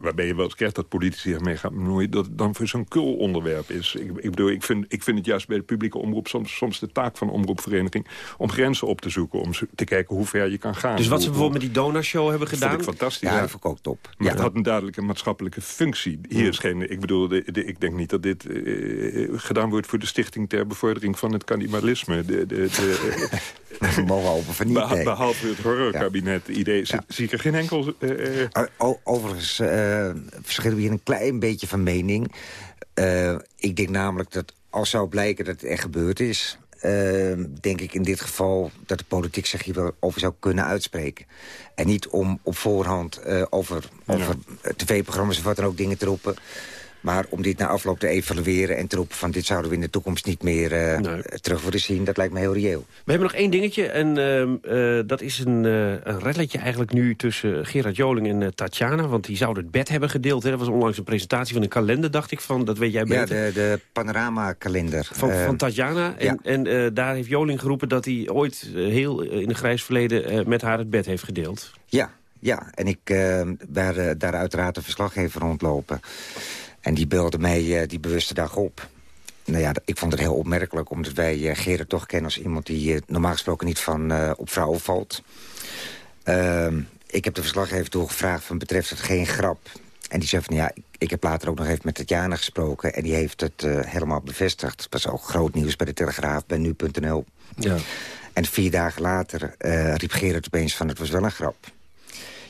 waarbij je wel eens krijgt dat politici ermee gaan bemoeien... dat het dan voor zo'n kul onderwerp is. Ik, ik bedoel, ik vind, ik vind het juist bij de publieke omroep... Soms, soms de taak van een omroepvereniging om grenzen op te zoeken... om te kijken hoe ver je kan gaan. Dus wat ze bijvoorbeeld met die Donashow hebben gedaan... Dat vond ik fantastisch. Ja, dat vond ik ook top. Maar Ja. het had een duidelijke maatschappelijke functie. Hier is geen, ik bedoel, de, de- ik denk niet dat dit eh, gedaan wordt... voor de Stichting ter Bevordering van het Cannibalisme. De, de, de, open van niet, behalve het horrorkabinet-idee zie- zie ik er geen enkel... O- o- Overigens eh, verschillen we hier een klein beetje van mening. Eh, ik denk namelijk dat als zou blijken dat het echt gebeurd is... eh, denk ik in dit geval dat de politiek zich hier wel over zou kunnen uitspreken. En niet om op voorhand eh, over, over tv-programma's of wat dan ook dingen te roepen... Maar om dit na afloop te evalueren en te roepen van... dit zouden we in de toekomst niet meer eh, terug willen zien... dat lijkt me heel reëel. We hebben nog één dingetje en ehm, eh, dat is een, eh een relletje eigenlijk nu tussen Gerard Joling en Tatjana. Want die zouden het bed hebben gedeeld. Hè. Dat was onlangs een presentatie van een kalender, dacht ik. Van, dat weet jij Ja, beter. de, de panorama-kalender. Van, van Tatjana. En, en eh, daar heeft Joling geroepen dat hij ooit heel in een grijs verleden met haar het bed heeft gedeeld. Ja, ja. En ik waar eh, daar uiteraard een verslaggever rondlopen. En die belde mij eh, die bewuste dag op. Nou ja, ik vond het heel opmerkelijk, omdat wij eh, Gerard toch kennen als iemand die eh, normaal gesproken niet van op vrouwen valt. Ehm, ik heb de verslaggever doorgevraagd van betreft het geen grap. En die zei van ja, ik, ik heb later ook nog even met Tatjana gesproken. En die heeft het helemaal bevestigd. Het was ook groot nieuws bij de Telegraaf, bij nu.nl. Ja. En vier dagen later eh, riep Gerard opeens van het was wel een grap.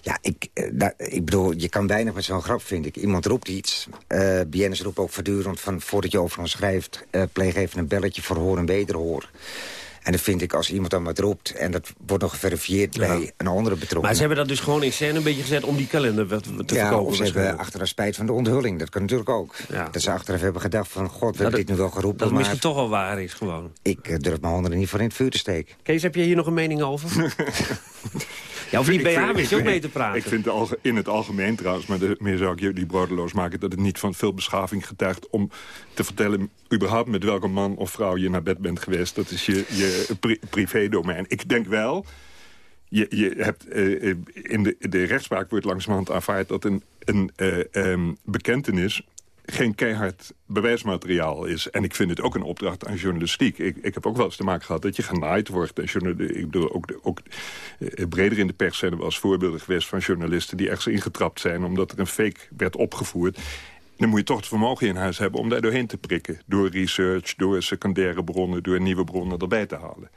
Ja, ik, eh, ik bedoel, je kan weinig met zo'n grap, vind ik. Iemand roept iets. eh BN'ers roepen ook voortdurend van... voordat je over ons schrijft, eh, pleeg even een belletje voor hoor en wederhoor. En dat vind ik als iemand dan wat roept... en dat wordt nog geverifieerd bij een andere betrokkenen. Maar ze hebben dat dus gewoon in scène een beetje gezet om die kalender te ja, verkopen. of ze hebben achteraf spijt van de onthulling. Dat kan natuurlijk ook. Dat ze achteraf hebben gedacht van... god, we hebben dat- dit nu wel geroepen, Dat maar misschien toch wel waar is gewoon. ik durf mijn handen er niet voor in het vuur te steken. Kees, heb je hier nog een mening over? ja, over die BH je ook mee te praten. Ik vind de in het algemeen trouwens, maar de, meer zou ik jullie broodeloos maken... dat het niet van veel beschaving getuigt om te vertellen... überhaupt met welke man of vrouw je naar bed bent geweest. Dat is je, je pri- privé-domein. Ik denk wel... Je, je hebt, eh, eh, in de, de rechtspraak wordt langzamerhand aanvaard... dat een, een ehm, bekentenis geen keihard bewijsmateriaal is. En ik vind het ook een opdracht aan journalistiek. Ik, ik heb ook wel eens te maken gehad dat je genaaid wordt. En ik bedoel, ook, ook eh, breder in de pers zijn er wel eens voorbeelden geweest... van journalisten die ergens ingetrapt zijn... omdat er een fake werd opgevoerd. Dan moet je toch het vermogen in huis hebben om daar doorheen te prikken. Door research, door secundaire bronnen, door nieuwe bronnen erbij te halen.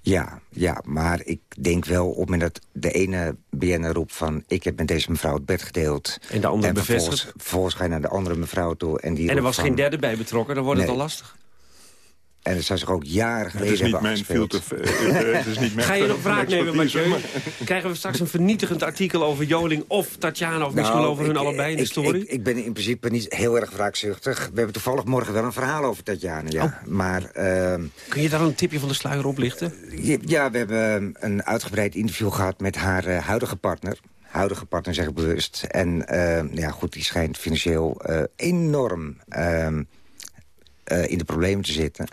Ja, ja, maar ik denk wel op het moment dat de ene BN'er roept van... ik heb met deze mevrouw het bed gedeeld... En de andere vervolgens, bevestigt. vervolgens ga je naar de andere mevrouw toe... en, die En er was van- geen derde bij betrokken, dan wordt het al lastig. En dat zou zich ook jaren geleden hebben afgespeeld. eh, eh, het is niet mijn Ga je nog van wraak nemen, Mathieu? Krijgen we straks een vernietigend artikel over Joling of Tatjana... of misschien Nou, over hun allebei in de story? Ik, ik ben in principe niet heel erg wraakzuchtig. We hebben toevallig morgen wel een verhaal over Tatjana, ja. Oh. Maar... ehm, Kun je daar een tipje van de sluier oplichten? Ja, Ja, we hebben een uitgebreid interview gehad met haar eh, huidige partner. Huidige partner zeg ik bewust. En eh, ja, goed, die schijnt financieel eh, enorm eh, in de problemen te zitten.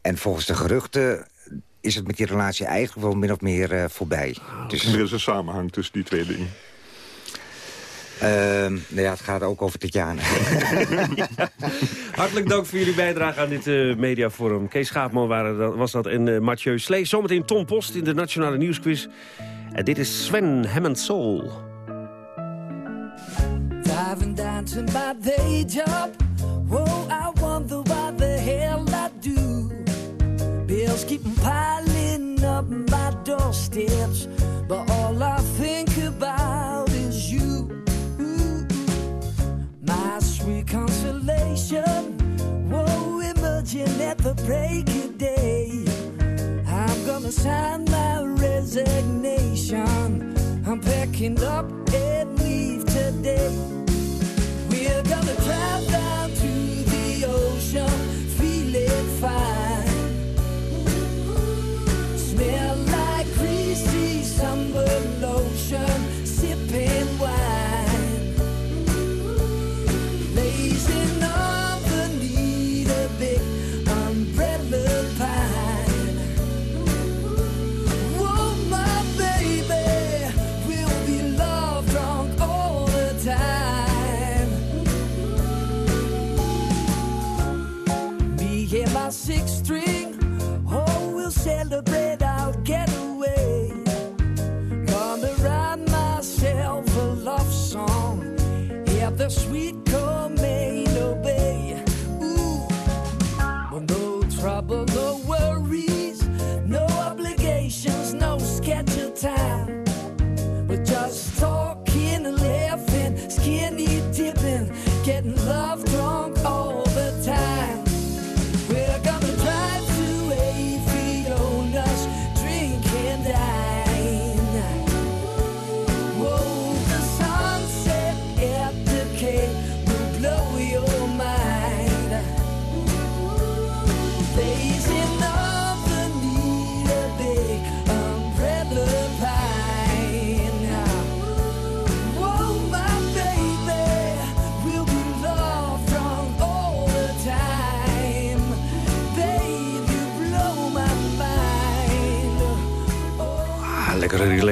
En volgens de geruchten is het met die relatie eigenlijk wel min of meer eh, voorbij. Dus, Er is een samenhang tussen die twee dingen. ehm, nou ja, het gaat ook over Tatjana. Hartelijk dank voor jullie bijdrage aan dit eh, mediaforum. Kees Schaapman waren dat, was dat en eh, Mathieu Slee. Zometeen Tom Post in de Nationale Nieuwsquiz. En dit is Sven Hammond Soul. Driving down to my day job. Whoa, I wonder what the Bills keep piling up my doorsteps, but all I think about is you. My sweet consolation. Whoa, emerging at the break of day. I'm gonna sign my resignation. I'm packing up and leave today. We're gonna drive down to the ocean, feeling fine. Some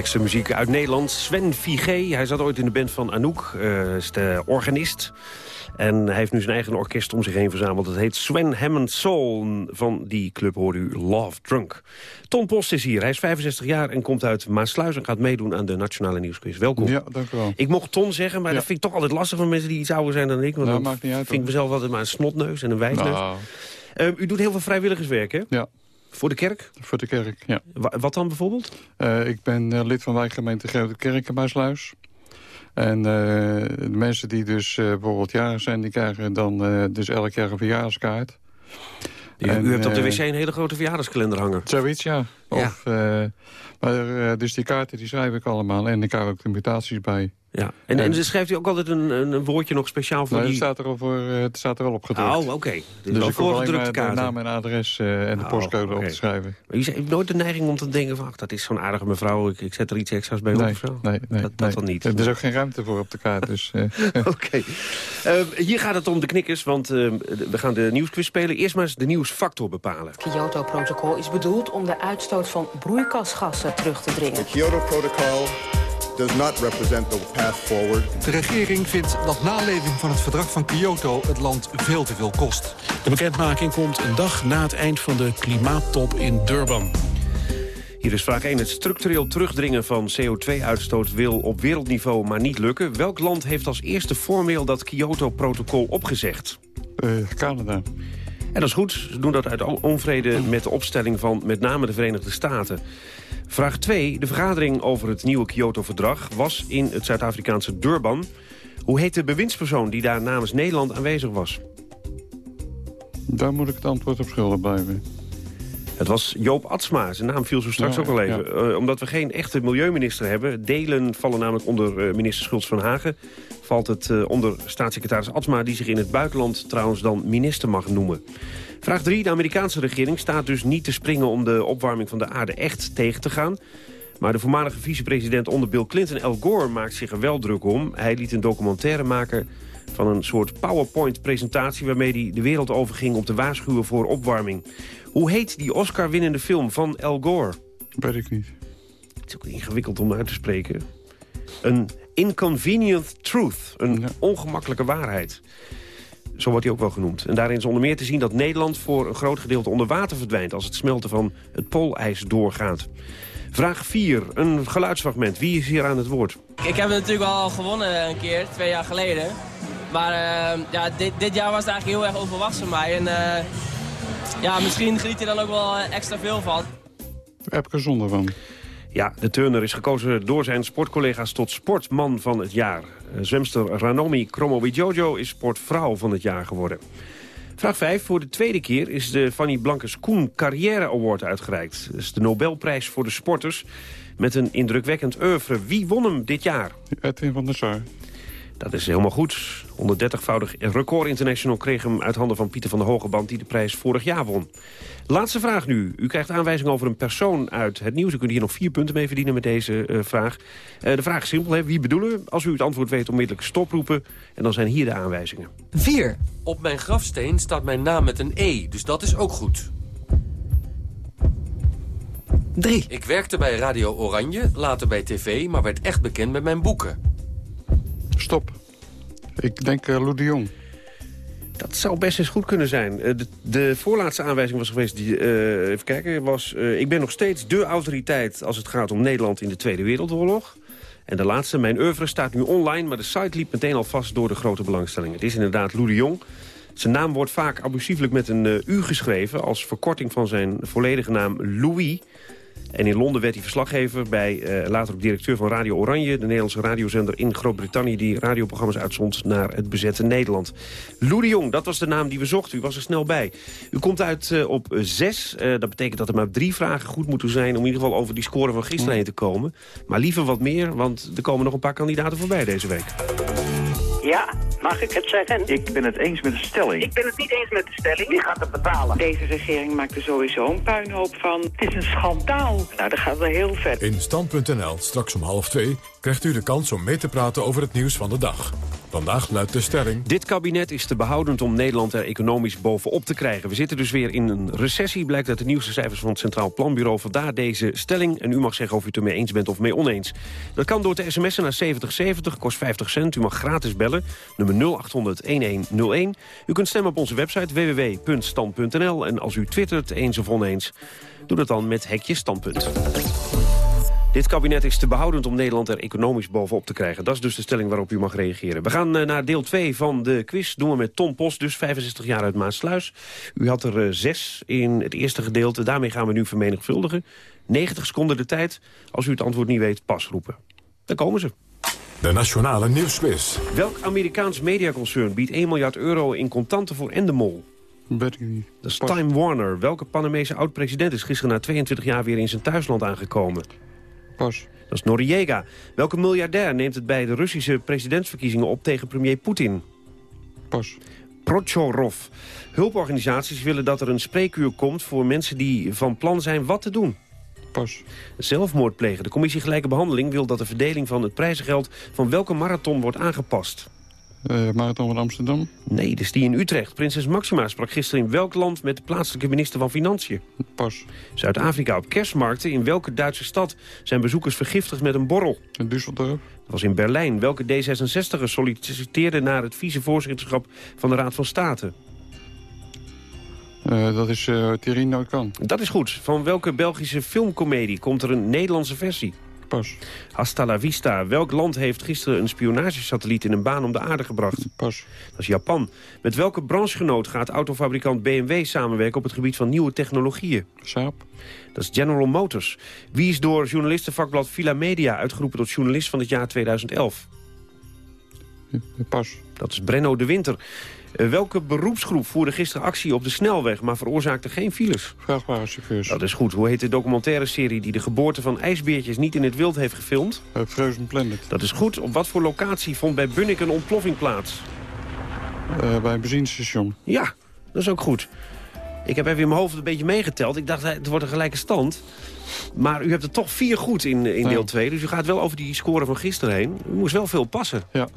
relaxe muziek uit Nederland. Sven Vigé, hij zat ooit in de band van Anouk, eh, is de organist. En hij heeft nu zijn eigen orkest om zich heen verzameld. Het heet Sven Hammond Soul. Van die club hoort u Love Drunk. Ton Post is hier. Hij is 65 jaar en komt uit Maasluis... en gaat meedoen aan de Nationale Nieuwsquiz. Welkom. Ja, dank u wel. Ik mocht Ton zeggen, maar dat vind ik toch altijd lastig... van mensen die iets ouder zijn dan ik. Want Nou, dan maakt niet uit, vind ik mezelf altijd maar een snotneus en een wijsneus. Nou. Ehm, u doet heel veel vrijwilligerswerk, hè? Ja. Voor de kerk? Voor de kerk, ja. Wa- wat dan bijvoorbeeld? Eh, ik ben eh, lid van wijkgemeente Grote Maasluis. En eh, de mensen die dus bijvoorbeeld jarig zijn, die krijgen dan dus elk jaar een verjaardagskaart. U, En, u hebt op de wc een hele grote verjaardagskalender hangen. Zoiets, ja. Ja. Of, eh, maar, dus die kaarten die schrijf ik allemaal en ik krijg ook de mutaties bij. Ja. En, en dan schrijft u ook altijd een, een, een woordje nog speciaal voor Nou, die... het staat er al voor, eh, het staat er wel op gedrukt. Oh, oké. Dus Dus ik hoef alleen voorgedrukte maar de kaarten. naam en adres eh, en de Oh, postcode op te schrijven. Maar u heeft nooit de neiging om te denken van... Ach, dat is zo'n aardige mevrouw, ik, ik zet er iets extra's bij op Nee, of zo? nee, nee, dat, dat nee. dan niet. Er is ook geen ruimte voor op de kaart. Dus, eh, Oké. Eh, hier gaat het om de knikkers, want eh, we gaan de nieuwsquiz spelen. Eerst maar eens de nieuwsfactor bepalen. Het Kyoto-protocol is bedoeld om de uitstoot van broeikasgassen terug te dringen. The Kyoto Protocol does not represent the path forward. De regering vindt dat naleving van het verdrag van Kyoto het land veel te veel kost. De bekendmaking komt een dag na het eind van de klimaattop in Durban. Hier is vraag 1. Het structureel terugdringen van CO2-uitstoot wil op wereldniveau maar niet lukken. Welk land heeft als eerste formeel dat Kyoto-protocol opgezegd? eh, Canada. En dat is goed. Ze doen dat uit on- onvrede met de opstelling van met name de Verenigde Staten. Vraag 2. De vergadering over het nieuwe Kyoto-verdrag was in het Zuid-Afrikaanse Durban. Hoe heet de bewindspersoon die daar namens Nederland aanwezig was? Daar moet ik het antwoord op schuldig blijven. Het was Joop Atsma. Zijn naam viel zo straks Ja, ook al even. Eh, omdat we geen echte milieuminister hebben. Delen vallen namelijk onder eh, minister Schultz van Hagen. Valt het eh, onder staatssecretaris Atsma... die zich in het buitenland trouwens dan minister mag noemen. Vraag 3. De Amerikaanse regering staat dus niet te springen... om de opwarming van de aarde echt tegen te gaan. Maar de voormalige vicepresident onder Bill Clinton, Al Gore... maakt zich er wel druk om. Hij liet een documentaire maken van een soort PowerPoint-presentatie... waarmee hij de wereld overging om te waarschuwen voor opwarming. Hoe heet die Oscar-winnende film van Al Gore? Weet ik niet. Het is ook ingewikkeld om uit te spreken. Een inconvenient truth, een ongemakkelijke waarheid. Zo wordt hij ook wel genoemd. En daarin is onder meer te zien dat Nederland voor een groot gedeelte onder water verdwijnt... als het smelten van het poolijs doorgaat. Vraag 4, een geluidsfragment. Wie is hier aan het woord? Ik heb het natuurlijk al gewonnen een keer, twee jaar geleden. Maar eh, ja, dit, dit jaar was het eigenlijk heel erg onverwachts voor mij. En eh, ja, misschien geniet je er dan ook wel eh, extra veel van. Epke zonder van. Ja, de turner is gekozen door zijn sportcollega's tot sportman van het jaar. Eh, Zwemster Ranomi Kromowidjojo is sportvrouw van het jaar geworden. Vraag 5. Voor de tweede keer is de Fanny Blankers Koen Carrière Award uitgereikt. Dat is de Nobelprijs voor de sporters met een indrukwekkend oeuvre. Wie won hem dit jaar? Edwin van der Sar. Dat is helemaal goed. 130-voudig record international kreeg hem uit handen van Pieter van der Hogeband... die de prijs vorig jaar won. Laatste vraag nu. U krijgt aanwijzing over een persoon uit het nieuws. U kunt hier nog vier punten mee verdienen met deze eh, vraag. Eh, de vraag is simpel. Hè? Wie bedoelen we? Als u het antwoord weet, onmiddellijk stoproepen. En dan zijn hier de aanwijzingen. 4. Op mijn grafsteen staat mijn naam met een E, dus dat is ook goed. 3. Ik werkte bij Radio Oranje, later bij tv, maar werd echt bekend met mijn boeken. Stop. Ik denk uh, Lou de Jong. Dat zou best eens goed kunnen zijn. Eh, De, de voorlaatste aanwijzing was geweest, die, eh, even kijken, was... eh, ik ben nog steeds de autoriteit als het gaat om Nederland in de Tweede Wereldoorlog. En de laatste, Mijn oeuvre, staat nu online... maar de site liep meteen al vast door de grote belangstelling. Het is inderdaad Lou de Jong. Zijn naam wordt vaak abusieflijk met een U geschreven... als verkorting van zijn volledige naam Louis... En in Londen werd hij verslaggever bij, uh, later ook directeur van Radio Oranje... de Nederlandse radiozender in Groot-Brittannië... die radioprogramma's uitzond naar het bezette Nederland. Lou de Jong, dat was de naam die we zochten. U was er snel bij. U komt uit uh, op zes. Uh, dat betekent dat er maar drie vragen goed moeten zijn... om in ieder geval over die score van gisteren heen te komen. Maar liever wat meer, want er komen nog een paar kandidaten voorbij deze week. Ja, mag ik het zeggen? Ik ben het eens met de stelling. Ik ben het niet eens met de stelling. Wie gaat het betalen? Deze regering maakt er sowieso een puinhoop van. Het is een schandaal. Nou, dat gaat wel heel ver. In Stand.nl, straks om half twee, krijgt u de kans om mee te praten over het nieuws van de dag. Vandaag luidt de stelling... Dit kabinet is te behoudend om Nederland er economisch bovenop te krijgen. We zitten dus weer in een recessie, blijkt uit de nieuwste cijfers van het Centraal Planbureau. Vandaar deze stelling. En u mag zeggen of u het ermee eens bent of mee oneens. Dat kan door te sms'en naar 7070, kost 50 cent. U mag gratis bellen, nummer 0800-1101. U kunt stemmen op onze website www.stand.nl. En als u twittert eens of oneens, doe dat dan met hekje standpunt. Dit kabinet is te behoudend om Nederland er economisch bovenop te krijgen. Dat is dus de stelling waarop u mag reageren. We gaan uh, naar deel 2 van de quiz. Doen we met Tom Post, dus 65 jaar uit Maasluis. U had er uh, zes in het eerste gedeelte. Daarmee gaan we nu vermenigvuldigen. 90 seconden de tijd. Als u het antwoord niet weet, pas roepen. Dan komen ze. De Nationale Nieuwsquiz. Welk Amerikaans mediaconcern biedt 1 miljard euro in contanten voor Endemol? Dat is Time Warner. Welke Panamese oud-president is gisteren na 22 jaar weer in zijn thuisland aangekomen? Pas. Dat is Noriega. Welke miljardair neemt het bij de Russische presidentsverkiezingen op tegen premier Poetin? Pas. Prochorov. Hulporganisaties willen dat er een spreekuur komt voor mensen die van plan zijn wat te doen. Pas. Zelfmoord plegen. De commissie Gelijke Behandeling wil dat de verdeling van het prijzengeld van welke marathon wordt aangepast. Uh, marathon van Amsterdam? Nee, dus die in Utrecht. Prinses Maxima sprak gisteren in welk land met de plaatselijke minister van Financiën? Pas. Zuid-Afrika op kerstmarkten. In welke Duitse stad zijn bezoekers vergiftigd met een borrel? In Düsseldorf. Dat was in Berlijn. Welke D66'ers solliciteerde naar het vicevoorzitterschap van de Raad van State? Uh, dat is uh, Thierry Nootkan. Dat is goed. Van welke Belgische filmcomedie komt er een Nederlandse versie? Pas. Hasta la vista. Welk land heeft gisteren een spionagesatelliet in een baan om de aarde gebracht? Pas. Dat is Japan. Met welke branchegenoot gaat autofabrikant BMW samenwerken op het gebied van nieuwe technologieën? Saab. Dat is General Motors. Wie is door journalistenvakblad Villa Media uitgeroepen tot journalist van het jaar 2011? Pas. Dat is Brenno de Winter. Uh, welke beroepsgroep voerde gisteren actie op de snelweg... maar veroorzaakte geen files? Vrachtwagenchauffeurs. Dat is goed. Hoe heet de documentaire serie die de geboorte van ijsbeertjes niet in het wild heeft gefilmd? Uh, Frozen Planet. Dat is goed. Op wat voor locatie vond bij Bunnik een ontploffing plaats? Uh, bij een benzinestation. Ja, dat is ook goed. Ik heb even in mijn hoofd een beetje meegeteld. Ik dacht, het wordt een gelijke stand. Maar u hebt er toch vier goed in, in deel 2. Dus u gaat wel over die score van gisteren heen. U moest wel veel passen. Ja,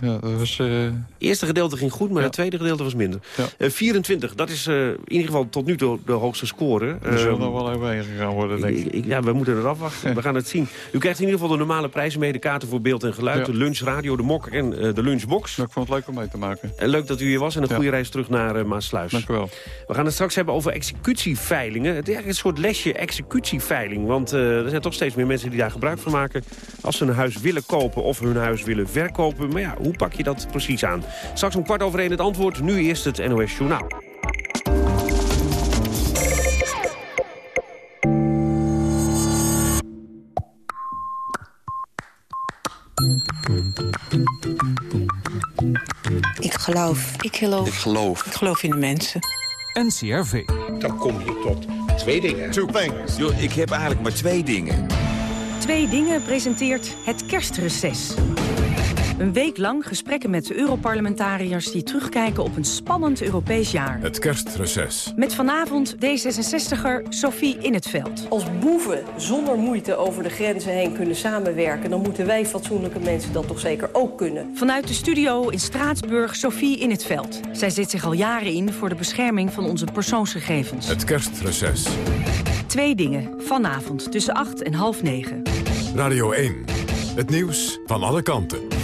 ja, dat was... Uh... Het eerste gedeelte ging goed, maar het tweede gedeelte was minder. Ja. Uh, 24, dat is uh, in ieder geval tot nu toe de hoogste score. Er zal nog wel even heen gegaan worden, denk ik. ik. Ja, we moeten er afwachten. we gaan het zien. U krijgt in ieder geval de normale prijzen mee. De kaarten voor beeld en geluid, de lunchradio, de mok en de lunchbox. Ik vond het leuk om mee te maken. En leuk dat u hier was en een goede reis terug naar Maasluis. Dank u wel. We gaan het straks hebben over executieveilingen. Het is eigenlijk een soort lesje executieveiling. Want er zijn toch steeds meer mensen die daar gebruik van maken. Als ze een huis willen kopen of hun huis willen verkopen. Maar ja, hoe pak je dat precies aan? Straks om kwart over één het antwoord. Nu eerst het NOS Journaal. Ik geloof. Ik geloof. Ik geloof. Ik geloof in de mensen. NCRV. Dan kom je tot twee dingen. Two things. Yo, ik heb eigenlijk maar twee dingen. Twee dingen presenteert het kerstreces. Een week lang gesprekken met Europarlementariërs die terugkijken op een spannend Europees jaar. Het kerstreces. Met vanavond D66er Sophie in het veld. Als boeven zonder moeite over de grenzen heen kunnen samenwerken... dan moeten wij fatsoenlijke mensen dat toch zeker ook kunnen. Vanuit de studio in Straatsburg Sophie in het veld. Zij zet zich al jaren in voor de bescherming van onze persoonsgegevens. Het kerstreces. Twee dingen. Vanavond tussen 8 en half negen. Radio 1. Het nieuws van alle kanten.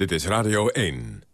Dit is Radio 1.